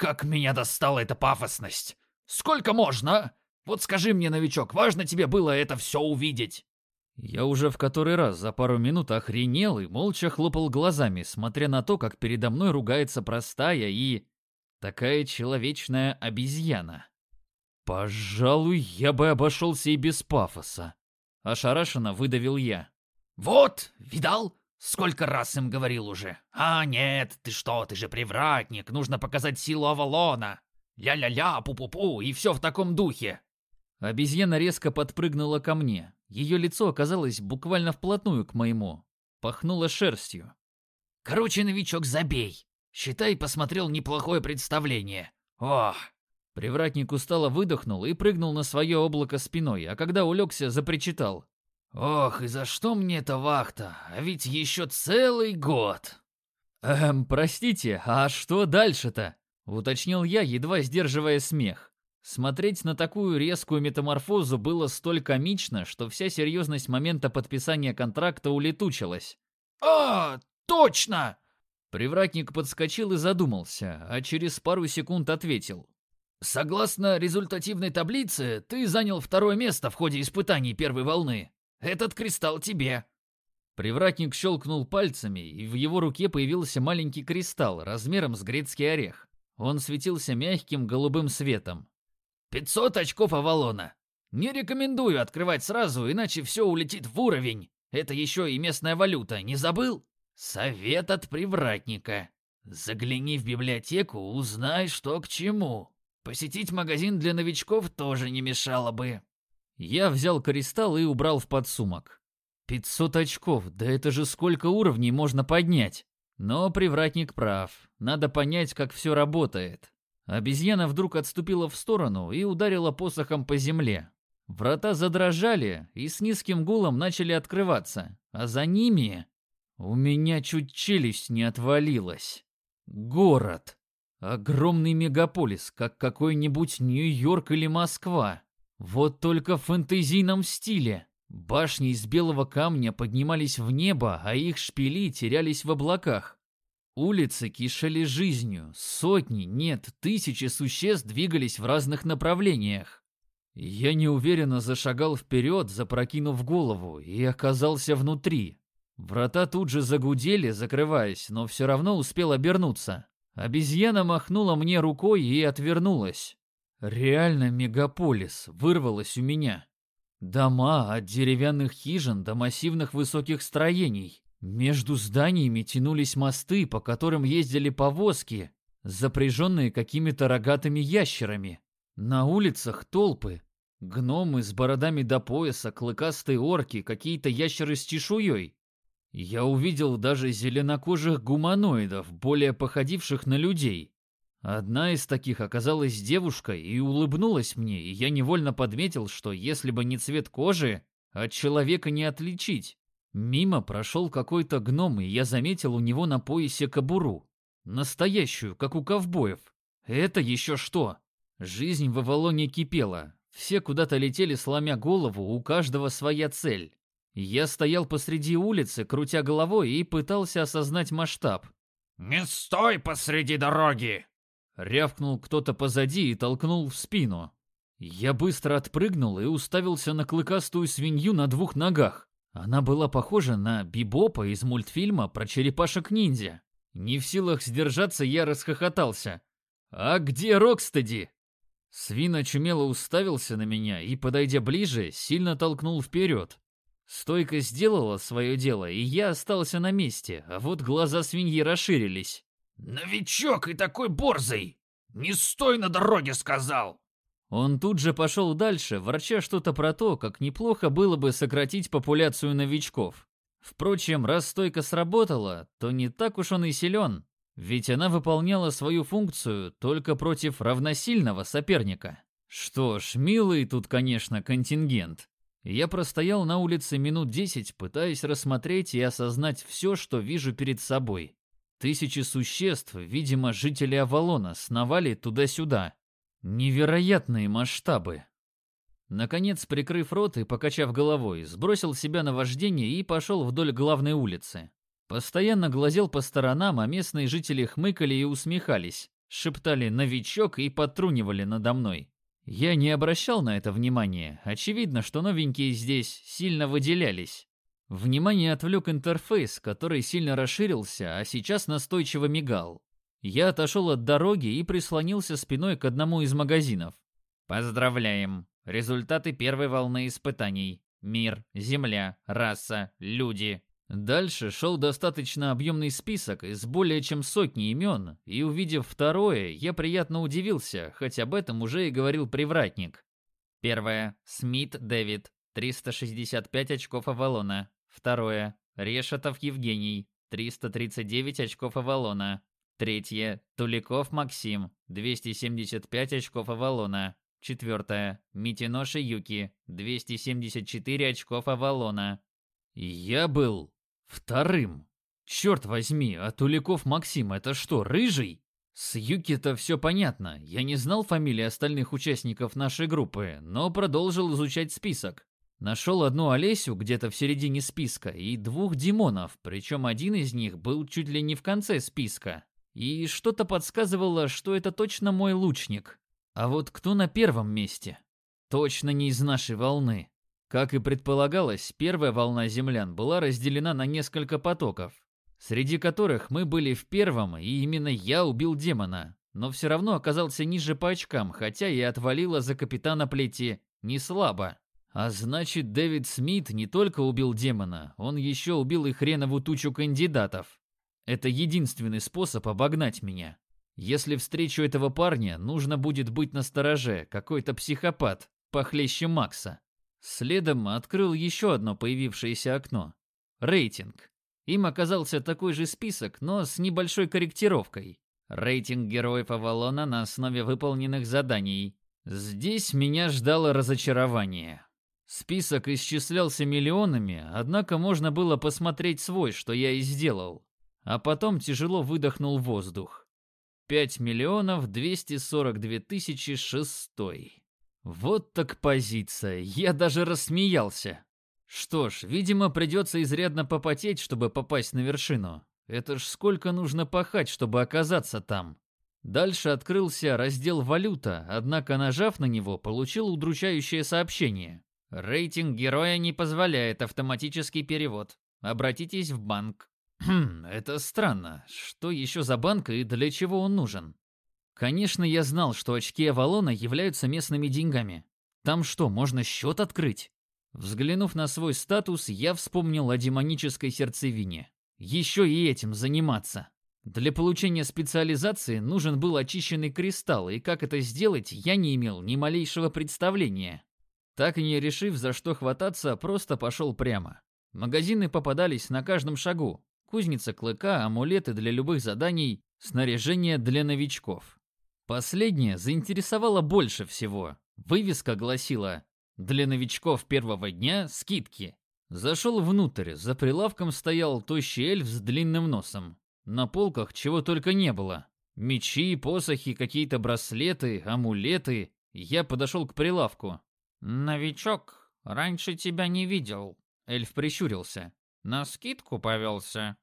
«Как меня достала эта пафосность! Сколько можно? Вот скажи мне, новичок, важно тебе было это все увидеть?» Я уже в который раз за пару минут охренел и молча хлопал глазами, смотря на то, как передо мной ругается простая и... такая человечная обезьяна. Пожалуй, я бы обошелся и без пафоса. Ошарашенно выдавил я. «Вот, видал? Сколько раз им говорил уже. А, нет, ты что, ты же привратник, нужно показать силу Авалона. Ля-ля-ля, пу-пу-пу, и все в таком духе. Обезьяна резко подпрыгнула ко мне. Ее лицо оказалось буквально вплотную к моему. Пахнуло шерстью. «Короче, новичок, забей. Считай, посмотрел неплохое представление. Ох!» Привратник устало выдохнул и прыгнул на свое облако спиной, а когда улегся, запричитал. «Ох, и за что мне эта вахта? А ведь еще целый год!» «Эм, простите, а что дальше-то?» — уточнил я, едва сдерживая смех. Смотреть на такую резкую метаморфозу было столь комично, что вся серьезность момента подписания контракта улетучилась. «А, точно!» Привратник подскочил и задумался, а через пару секунд ответил. «Согласно результативной таблице, ты занял второе место в ходе испытаний первой волны. Этот кристалл тебе». Привратник щелкнул пальцами, и в его руке появился маленький кристалл размером с грецкий орех. Он светился мягким голубым светом. Пятьсот очков Авалона. Не рекомендую открывать сразу, иначе все улетит в уровень. Это еще и местная валюта, не забыл? Совет от привратника. Загляни в библиотеку, узнай, что к чему. Посетить магазин для новичков тоже не мешало бы. Я взял кристалл и убрал в подсумок. 500 очков, да это же сколько уровней можно поднять? Но привратник прав, надо понять, как все работает. Обезьяна вдруг отступила в сторону и ударила посохом по земле. Врата задрожали и с низким гулом начали открываться, а за ними... У меня чуть челюсть не отвалилась. Город. Огромный мегаполис, как какой-нибудь Нью-Йорк или Москва. Вот только в фэнтезийном стиле. Башни из белого камня поднимались в небо, а их шпили терялись в облаках. Улицы кишели жизнью, сотни, нет, тысячи существ двигались в разных направлениях. Я неуверенно зашагал вперед, запрокинув голову, и оказался внутри. Врата тут же загудели, закрываясь, но все равно успел обернуться. Обезьяна махнула мне рукой и отвернулась. Реально мегаполис вырвалось у меня. Дома от деревянных хижин до массивных высоких строений. Между зданиями тянулись мосты, по которым ездили повозки, запряженные какими-то рогатыми ящерами. На улицах толпы. Гномы с бородами до пояса, клыкастые орки, какие-то ящеры с чешуей. Я увидел даже зеленокожих гуманоидов, более походивших на людей. Одна из таких оказалась девушкой и улыбнулась мне, и я невольно подметил, что если бы не цвет кожи, от человека не отличить. Мимо прошел какой-то гном, и я заметил у него на поясе кобуру. Настоящую, как у ковбоев. Это еще что? Жизнь в Авалоне кипела. Все куда-то летели, сломя голову, у каждого своя цель. Я стоял посреди улицы, крутя головой, и пытался осознать масштаб. «Не стой посреди дороги!» Рявкнул кто-то позади и толкнул в спину. Я быстро отпрыгнул и уставился на клыкастую свинью на двух ногах. Она была похожа на Бибопа из мультфильма про черепашек-ниндзя. Не в силах сдержаться, я расхохотался. «А где Рокстеди?» Свин очумело уставился на меня и, подойдя ближе, сильно толкнул вперед. Стойка сделала свое дело, и я остался на месте, а вот глаза свиньи расширились. «Новичок и такой борзый! Не стой на дороге!» — сказал. Он тут же пошел дальше, ворча что-то про то, как неплохо было бы сократить популяцию новичков. Впрочем, раз стойка сработала, то не так уж он и силен, ведь она выполняла свою функцию только против равносильного соперника. Что ж, милый тут, конечно, контингент. Я простоял на улице минут десять, пытаясь рассмотреть и осознать все, что вижу перед собой. Тысячи существ, видимо, жители Авалона, сновали туда-сюда. Невероятные масштабы. Наконец, прикрыв рот и покачав головой, сбросил себя на вождение и пошел вдоль главной улицы. Постоянно глазел по сторонам, а местные жители хмыкали и усмехались, шептали «новичок» и потрунивали надо мной. Я не обращал на это внимания. Очевидно, что новенькие здесь сильно выделялись. Внимание отвлек интерфейс, который сильно расширился, а сейчас настойчиво мигал. Я отошел от дороги и прислонился спиной к одному из магазинов. Поздравляем! Результаты первой волны испытаний. Мир, Земля, раса, люди, Дальше шел достаточно объемный список из более чем сотни имен, и увидев второе, я приятно удивился, хоть об этом уже и говорил привратник. Первое. Смит Дэвид, 365 очков Авалона. Второе. Решетов Евгений, 339 очков Авалона. Третье. Туликов Максим, 275 очков Авалона. Четвертое. Митиноши Юки, 274 очков Авалона. Я был Вторым. Черт возьми, а Туликов Максим это что, рыжий? С Юки-то все понятно. Я не знал фамилии остальных участников нашей группы, но продолжил изучать список. Нашел одну Олесю где-то в середине списка и двух Димонов, причем один из них был чуть ли не в конце списка. И что-то подсказывало, что это точно мой лучник. А вот кто на первом месте? Точно не из нашей волны. Как и предполагалось, первая волна землян была разделена на несколько потоков, среди которых мы были в первом, и именно я убил демона, но все равно оказался ниже по очкам, хотя и отвалило за капитана плети не слабо. А значит, Дэвид Смит не только убил демона, он еще убил и хренову тучу кандидатов. Это единственный способ обогнать меня. Если встречу этого парня, нужно будет быть настороже, какой-то психопат, похлеще Макса. Следом открыл еще одно появившееся окно. Рейтинг. Им оказался такой же список, но с небольшой корректировкой. Рейтинг героев Авалона на основе выполненных заданий. Здесь меня ждало разочарование. Список исчислялся миллионами, однако можно было посмотреть свой, что я и сделал. А потом тяжело выдохнул воздух. 5 миллионов 242 тысячи шестой. Вот так позиция, я даже рассмеялся. Что ж, видимо, придется изрядно попотеть, чтобы попасть на вершину. Это ж сколько нужно пахать, чтобы оказаться там. Дальше открылся раздел «Валюта», однако, нажав на него, получил удручающее сообщение. Рейтинг героя не позволяет автоматический перевод. Обратитесь в банк. Хм, это странно. Что еще за банк и для чего он нужен? Конечно, я знал, что очки Авалона являются местными деньгами. Там что, можно счет открыть? Взглянув на свой статус, я вспомнил о демонической сердцевине. Еще и этим заниматься. Для получения специализации нужен был очищенный кристалл, и как это сделать, я не имел ни малейшего представления. Так и не решив, за что хвататься, просто пошел прямо. Магазины попадались на каждом шагу. Кузница клыка, амулеты для любых заданий, снаряжение для новичков. Последнее заинтересовало больше всего. Вывеска гласила для новичков первого дня скидки. Зашел внутрь, за прилавком стоял тощий эльф с длинным носом. На полках чего только не было. Мечи, посохи, какие-то браслеты, амулеты. Я подошел к прилавку. «Новичок, раньше тебя не видел». Эльф прищурился. «На скидку повелся?»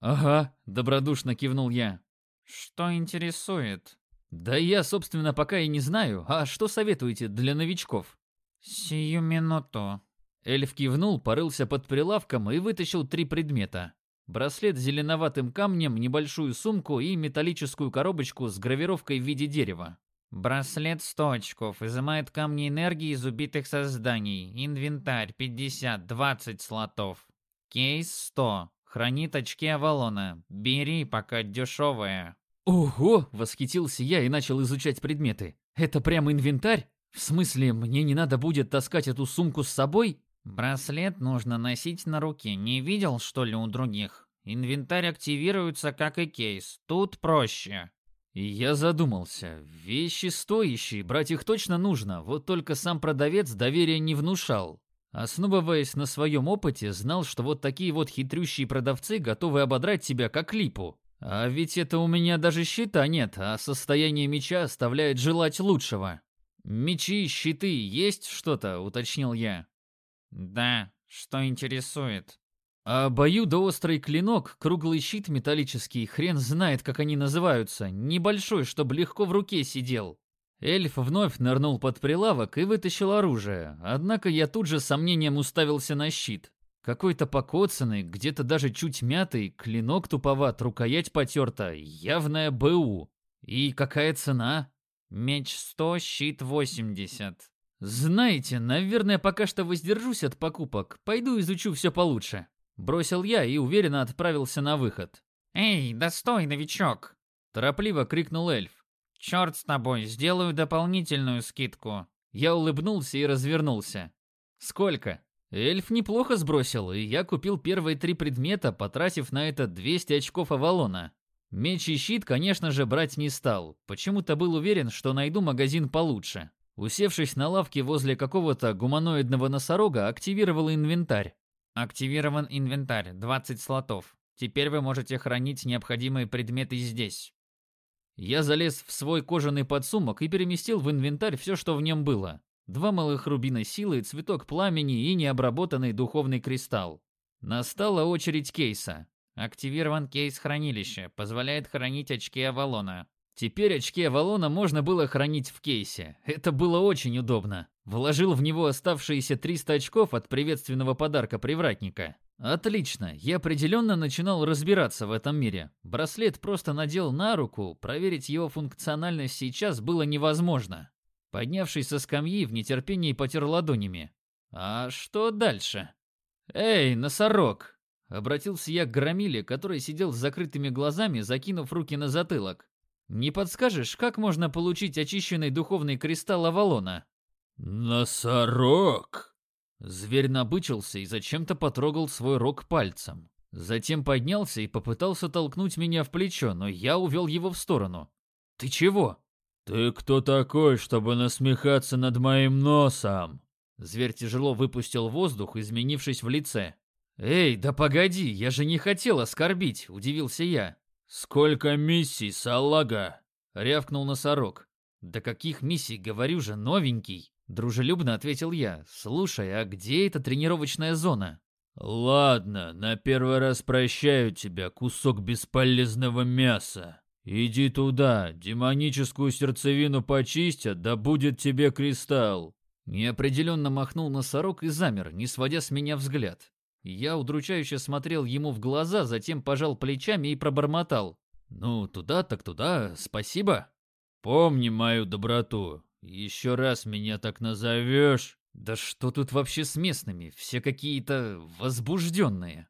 «Ага», — добродушно кивнул я. «Что интересует?» «Да я, собственно, пока и не знаю. А что советуете для новичков?» «Сию минуту». Эльф кивнул, порылся под прилавком и вытащил три предмета. Браслет с зеленоватым камнем, небольшую сумку и металлическую коробочку с гравировкой в виде дерева. Браслет 100 очков, изымает камни энергии из убитых созданий. Инвентарь 50, 20 слотов. Кейс 100, хранит очки Авалона. Бери, пока дешевая. Ого, восхитился я и начал изучать предметы. Это прям инвентарь? В смысле, мне не надо будет таскать эту сумку с собой? Браслет нужно носить на руке. Не видел, что ли, у других? Инвентарь активируется, как и кейс. Тут проще. И я задумался. Вещи стоящие, брать их точно нужно, вот только сам продавец доверия не внушал. Основываясь на своем опыте, знал, что вот такие вот хитрющие продавцы готовы ободрать тебя как липу. А ведь это у меня даже щита нет, а состояние меча оставляет желать лучшего. «Мечи, щиты, есть что-то?» — уточнил я. «Да, что интересует?» «А обоюдоострый клинок, круглый щит металлический, хрен знает, как они называются, небольшой, чтобы легко в руке сидел». Эльф вновь нырнул под прилавок и вытащил оружие, однако я тут же с сомнением уставился на щит. Какой-то покоцанный, где-то даже чуть мятый, клинок туповат, рукоять потерта, явная БУ. И какая цена? Меч 100, щит 80. Знаете, наверное, пока что воздержусь от покупок. Пойду изучу все получше. Бросил я и уверенно отправился на выход. Эй, да стой, новичок! Торопливо крикнул эльф. Черт с тобой, сделаю дополнительную скидку. Я улыбнулся и развернулся. Сколько? Эльф неплохо сбросил, и я купил первые три предмета, потратив на это 200 очков Авалона. Меч и щит, конечно же, брать не стал. Почему-то был уверен, что найду магазин получше. Усевшись на лавке возле какого-то гуманоидного носорога, активировал инвентарь. Активирован инвентарь, 20 слотов. Теперь вы можете хранить необходимые предметы здесь. Я залез в свой кожаный подсумок и переместил в инвентарь все, что в нем было. Два малых рубина силы, цветок пламени и необработанный духовный кристалл. Настала очередь кейса. Активирован кейс хранилища, позволяет хранить очки Авалона. Теперь очки Авалона можно было хранить в кейсе. Это было очень удобно. Вложил в него оставшиеся 300 очков от приветственного подарка привратника. Отлично, я определенно начинал разбираться в этом мире. Браслет просто надел на руку, проверить его функциональность сейчас было невозможно. Поднявшись со скамьи, в нетерпении потер ладонями. А что дальше? «Эй, носорог!» Обратился я к Громиле, который сидел с закрытыми глазами, закинув руки на затылок. «Не подскажешь, как можно получить очищенный духовный кристалл Авалона?» «Носорог!» Зверь набычился и зачем-то потрогал свой рог пальцем. Затем поднялся и попытался толкнуть меня в плечо, но я увел его в сторону. «Ты чего?» «Ты кто такой, чтобы насмехаться над моим носом?» Зверь тяжело выпустил воздух, изменившись в лице. «Эй, да погоди, я же не хотел оскорбить», — удивился я. «Сколько миссий, салага?» — рявкнул носорог. «Да каких миссий, говорю же, новенький!» — дружелюбно ответил я. «Слушай, а где эта тренировочная зона?» «Ладно, на первый раз прощаю тебя, кусок бесполезного мяса. Иди туда, демоническую сердцевину почистят, да будет тебе кристалл». Неопределенно махнул носорог и замер, не сводя с меня взгляд. Я удручающе смотрел ему в глаза, затем пожал плечами и пробормотал. «Ну, туда так туда, спасибо». «Помни мою доброту. Еще раз меня так назовешь...» «Да что тут вообще с местными? Все какие-то возбужденные».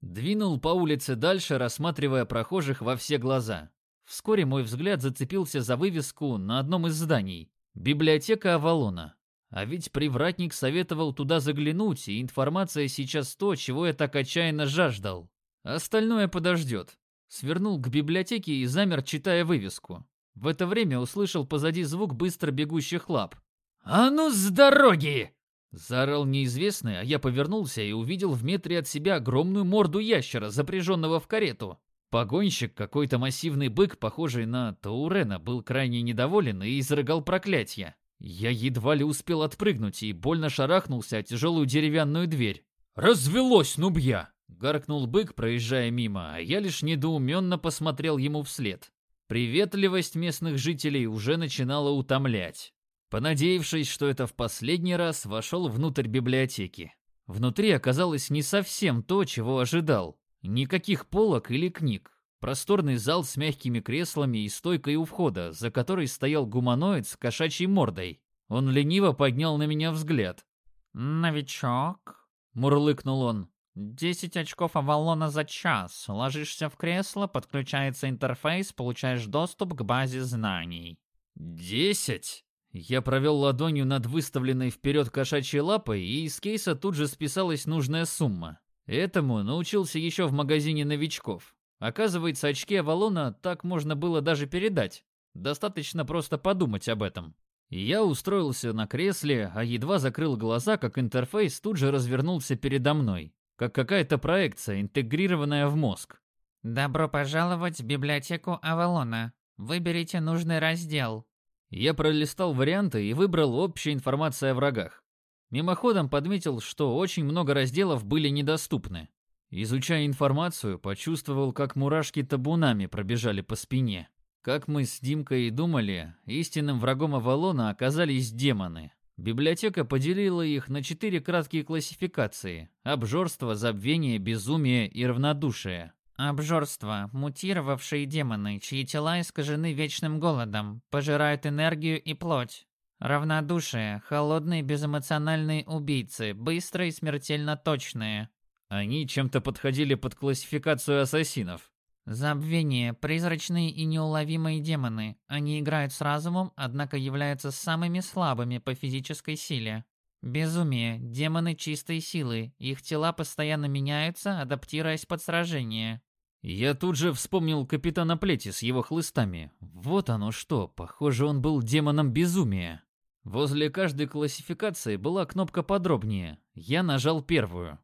Двинул по улице дальше, рассматривая прохожих во все глаза. Вскоре мой взгляд зацепился за вывеску на одном из зданий. Библиотека Авалона. А ведь привратник советовал туда заглянуть, и информация сейчас то, чего я так отчаянно жаждал. Остальное подождет. Свернул к библиотеке и замер, читая вывеску. В это время услышал позади звук быстро бегущих лап. «А ну с дороги!» Заорал неизвестный, а я повернулся и увидел в метре от себя огромную морду ящера, запряженного в карету. Погонщик, какой-то массивный бык, похожий на Таурена, был крайне недоволен и изрыгал проклятия. Я едва ли успел отпрыгнуть и больно шарахнулся о тяжелую деревянную дверь. «Развелось, нубья!» — гаркнул бык, проезжая мимо, а я лишь недоуменно посмотрел ему вслед. Приветливость местных жителей уже начинала утомлять. Понадеявшись, что это в последний раз, вошел внутрь библиотеки. Внутри оказалось не совсем то, чего ожидал. Никаких полок или книг. Просторный зал с мягкими креслами и стойкой у входа, за которой стоял гуманоид с кошачьей мордой. Он лениво поднял на меня взгляд. «Новичок?» — мурлыкнул он. «Десять очков Авалона за час. Ложишься в кресло, подключается интерфейс, получаешь доступ к базе знаний». «Десять?» Я провел ладонью над выставленной вперед кошачьей лапой, и из кейса тут же списалась нужная сумма. Этому научился еще в магазине новичков. Оказывается, очки Авалона так можно было даже передать. Достаточно просто подумать об этом. Я устроился на кресле, а едва закрыл глаза, как интерфейс тут же развернулся передо мной, как какая-то проекция, интегрированная в мозг. «Добро пожаловать в библиотеку Авалона. Выберите нужный раздел». Я пролистал варианты и выбрал общая информация о врагах. Мимоходом подметил, что очень много разделов были недоступны. Изучая информацию, почувствовал, как мурашки табунами пробежали по спине. Как мы с Димкой и думали, истинным врагом Авалона оказались демоны. Библиотека поделила их на четыре краткие классификации – обжорство, забвение, безумие и равнодушие. Обжорство – мутировавшие демоны, чьи тела искажены вечным голодом, пожирают энергию и плоть. Равнодушие – холодные безэмоциональные убийцы, быстрые и смертельно точные. Они чем-то подходили под классификацию ассасинов. Забвение – призрачные и неуловимые демоны. Они играют с разумом, однако являются самыми слабыми по физической силе. Безумие – демоны чистой силы. Их тела постоянно меняются, адаптируясь под сражение. Я тут же вспомнил капитана Плети с его хлыстами. Вот оно что, похоже, он был демоном безумия. Возле каждой классификации была кнопка подробнее. Я нажал первую.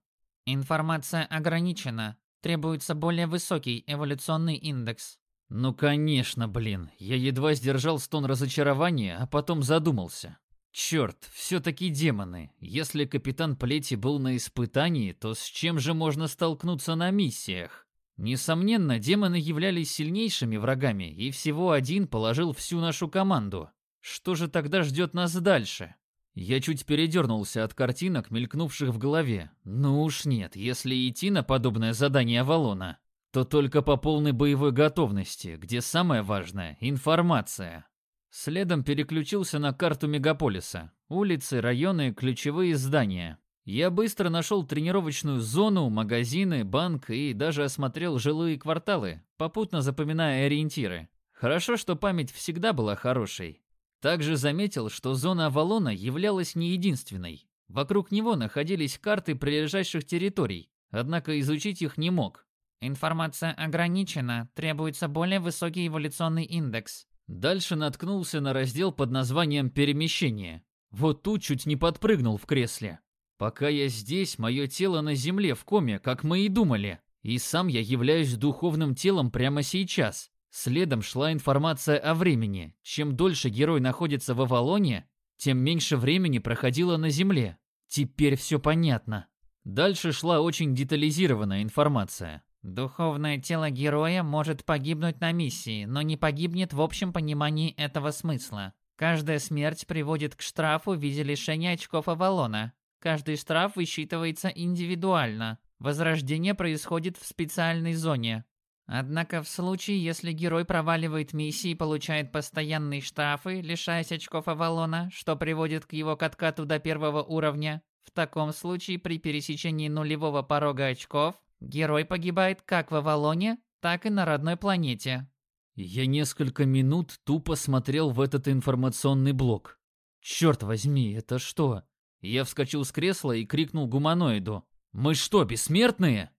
Информация ограничена. Требуется более высокий эволюционный индекс. Ну конечно, блин. Я едва сдержал стон разочарования, а потом задумался. Черт, все-таки демоны. Если капитан Плети был на испытании, то с чем же можно столкнуться на миссиях? Несомненно, демоны являлись сильнейшими врагами, и всего один положил всю нашу команду. Что же тогда ждет нас дальше? Я чуть передернулся от картинок, мелькнувших в голове. Ну уж нет, если идти на подобное задание Авалона, то только по полной боевой готовности, где самое важное — информация. Следом переключился на карту мегаполиса. Улицы, районы, ключевые здания. Я быстро нашел тренировочную зону, магазины, банк и даже осмотрел жилые кварталы, попутно запоминая ориентиры. Хорошо, что память всегда была хорошей. Также заметил, что зона Авалона являлась не единственной. Вокруг него находились карты прилежащих территорий, однако изучить их не мог. Информация ограничена, требуется более высокий эволюционный индекс. Дальше наткнулся на раздел под названием «Перемещение». Вот тут чуть не подпрыгнул в кресле. Пока я здесь, мое тело на земле в коме, как мы и думали. И сам я являюсь духовным телом прямо сейчас. Следом шла информация о времени. Чем дольше герой находится в Авалоне, тем меньше времени проходило на земле. Теперь все понятно. Дальше шла очень детализированная информация. Духовное тело героя может погибнуть на миссии, но не погибнет в общем понимании этого смысла. Каждая смерть приводит к штрафу в виде лишения очков Авалона. Каждый штраф высчитывается индивидуально. Возрождение происходит в специальной зоне. Однако в случае, если герой проваливает миссии и получает постоянные штрафы, лишаясь очков Авалона, что приводит к его откату до первого уровня, в таком случае при пересечении нулевого порога очков Герой погибает как в Авалоне, так и на родной планете. Я несколько минут тупо смотрел в этот информационный блок. Черт возьми, это что? Я вскочил с кресла и крикнул гуманоиду. «Мы что, бессмертные?»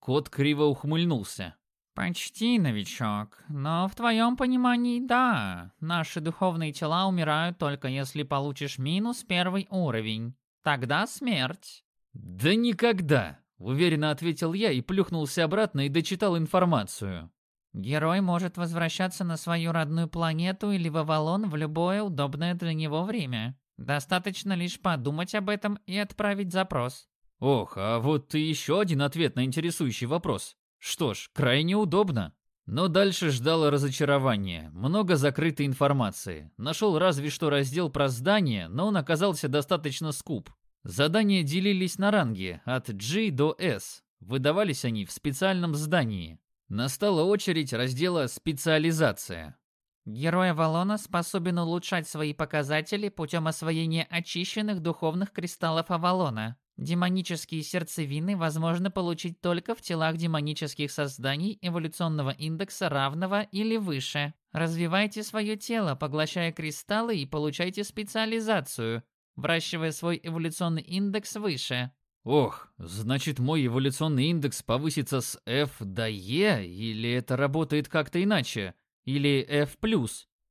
Кот криво ухмыльнулся. «Почти, новичок. Но в твоем понимании, да. Наши духовные тела умирают только если получишь минус первый уровень. Тогда смерть». «Да никогда!» Уверенно ответил я и плюхнулся обратно и дочитал информацию. Герой может возвращаться на свою родную планету или в Авалон в любое удобное для него время. Достаточно лишь подумать об этом и отправить запрос. Ох, а вот и еще один ответ на интересующий вопрос. Что ж, крайне удобно. Но дальше ждало разочарование. Много закрытой информации. Нашел разве что раздел про здание, но он оказался достаточно скуп. Задания делились на ранги от G до S. Выдавались они в специальном здании. Настала очередь раздела «Специализация». Герой Авалона способен улучшать свои показатели путем освоения очищенных духовных кристаллов Авалона. Демонические сердцевины возможно получить только в телах демонических созданий эволюционного индекса равного или выше. Развивайте свое тело, поглощая кристаллы и получайте специализацию вращивая свой эволюционный индекс выше. Ох, значит мой эволюционный индекс повысится с F до E, или это работает как-то иначе? Или F+.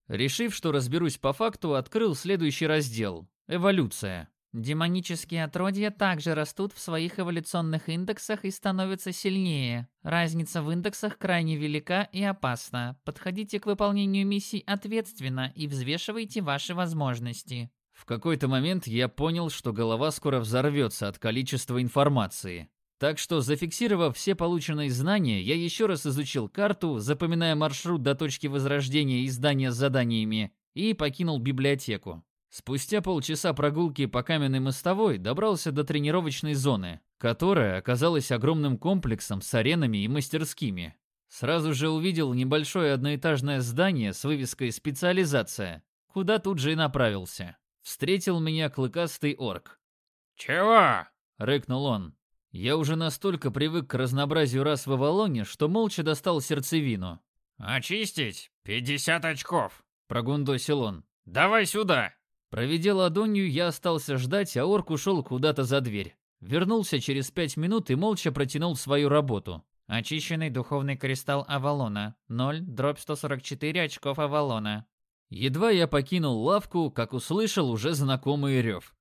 Решив, что разберусь по факту, открыл следующий раздел – Эволюция. Демонические отродья также растут в своих эволюционных индексах и становятся сильнее. Разница в индексах крайне велика и опасна. Подходите к выполнению миссий ответственно и взвешивайте ваши возможности. В какой-то момент я понял, что голова скоро взорвется от количества информации. Так что, зафиксировав все полученные знания, я еще раз изучил карту, запоминая маршрут до точки возрождения и здания с заданиями, и покинул библиотеку. Спустя полчаса прогулки по каменной мостовой добрался до тренировочной зоны, которая оказалась огромным комплексом с аренами и мастерскими. Сразу же увидел небольшое одноэтажное здание с вывеской «Специализация», куда тут же и направился. Встретил меня клыкастый орк. «Чего?» — рыкнул он. Я уже настолько привык к разнообразию рас в Авалоне, что молча достал сердцевину. «Очистить? 50 очков!» — прогундосил он. «Давай сюда!» Проведя ладонью, я остался ждать, а орк ушел куда-то за дверь. Вернулся через пять минут и молча протянул свою работу. Очищенный духовный кристалл Авалона. 0, дробь 144 очков Авалона. Едва я покинул лавку, как услышал уже знакомый рев.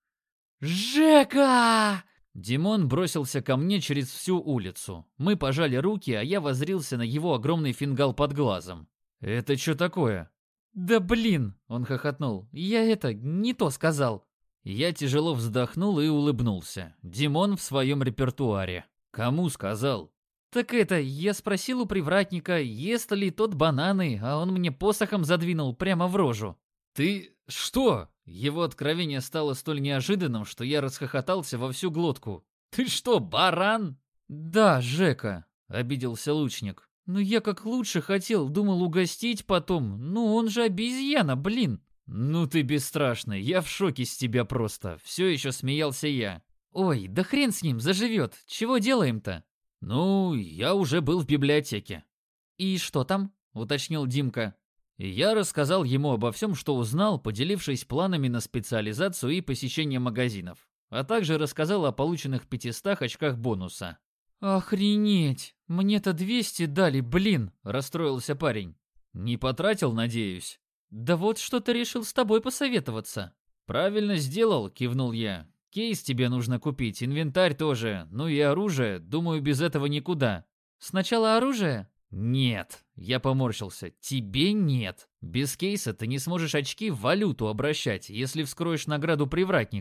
«Жека!» Димон бросился ко мне через всю улицу. Мы пожали руки, а я возрился на его огромный фингал под глазом. «Это что такое?» «Да блин!» — он хохотнул. «Я это, не то сказал!» Я тяжело вздохнул и улыбнулся. Димон в своем репертуаре. «Кому сказал?» «Так это, я спросил у привратника, ест ли тот бананы, а он мне посохом задвинул прямо в рожу». «Ты что?» Его откровение стало столь неожиданным, что я расхохотался во всю глотку. «Ты что, баран?» «Да, Жека», — обиделся лучник. «Ну я как лучше хотел, думал угостить потом. Ну он же обезьяна, блин!» «Ну ты бесстрашный, я в шоке с тебя просто!» Все еще смеялся я. «Ой, да хрен с ним, заживет. Чего делаем-то?» «Ну, я уже был в библиотеке». «И что там?» — уточнил Димка. Я рассказал ему обо всем, что узнал, поделившись планами на специализацию и посещение магазинов. а также рассказал о полученных 500 очках бонуса. «Охренеть! Мне-то 200 дали, блин!» – расстроился парень. «Не потратил, надеюсь?» «Да вот что-то решил с тобой посоветоваться». «Правильно сделал», – кивнул я. «Кейс тебе нужно купить, инвентарь тоже, ну и оружие, думаю, без этого никуда». «Сначала оружие?» «Нет», – я поморщился, – «тебе нет. Без кейса ты не сможешь очки в валюту обращать, если вскроешь награду привратник.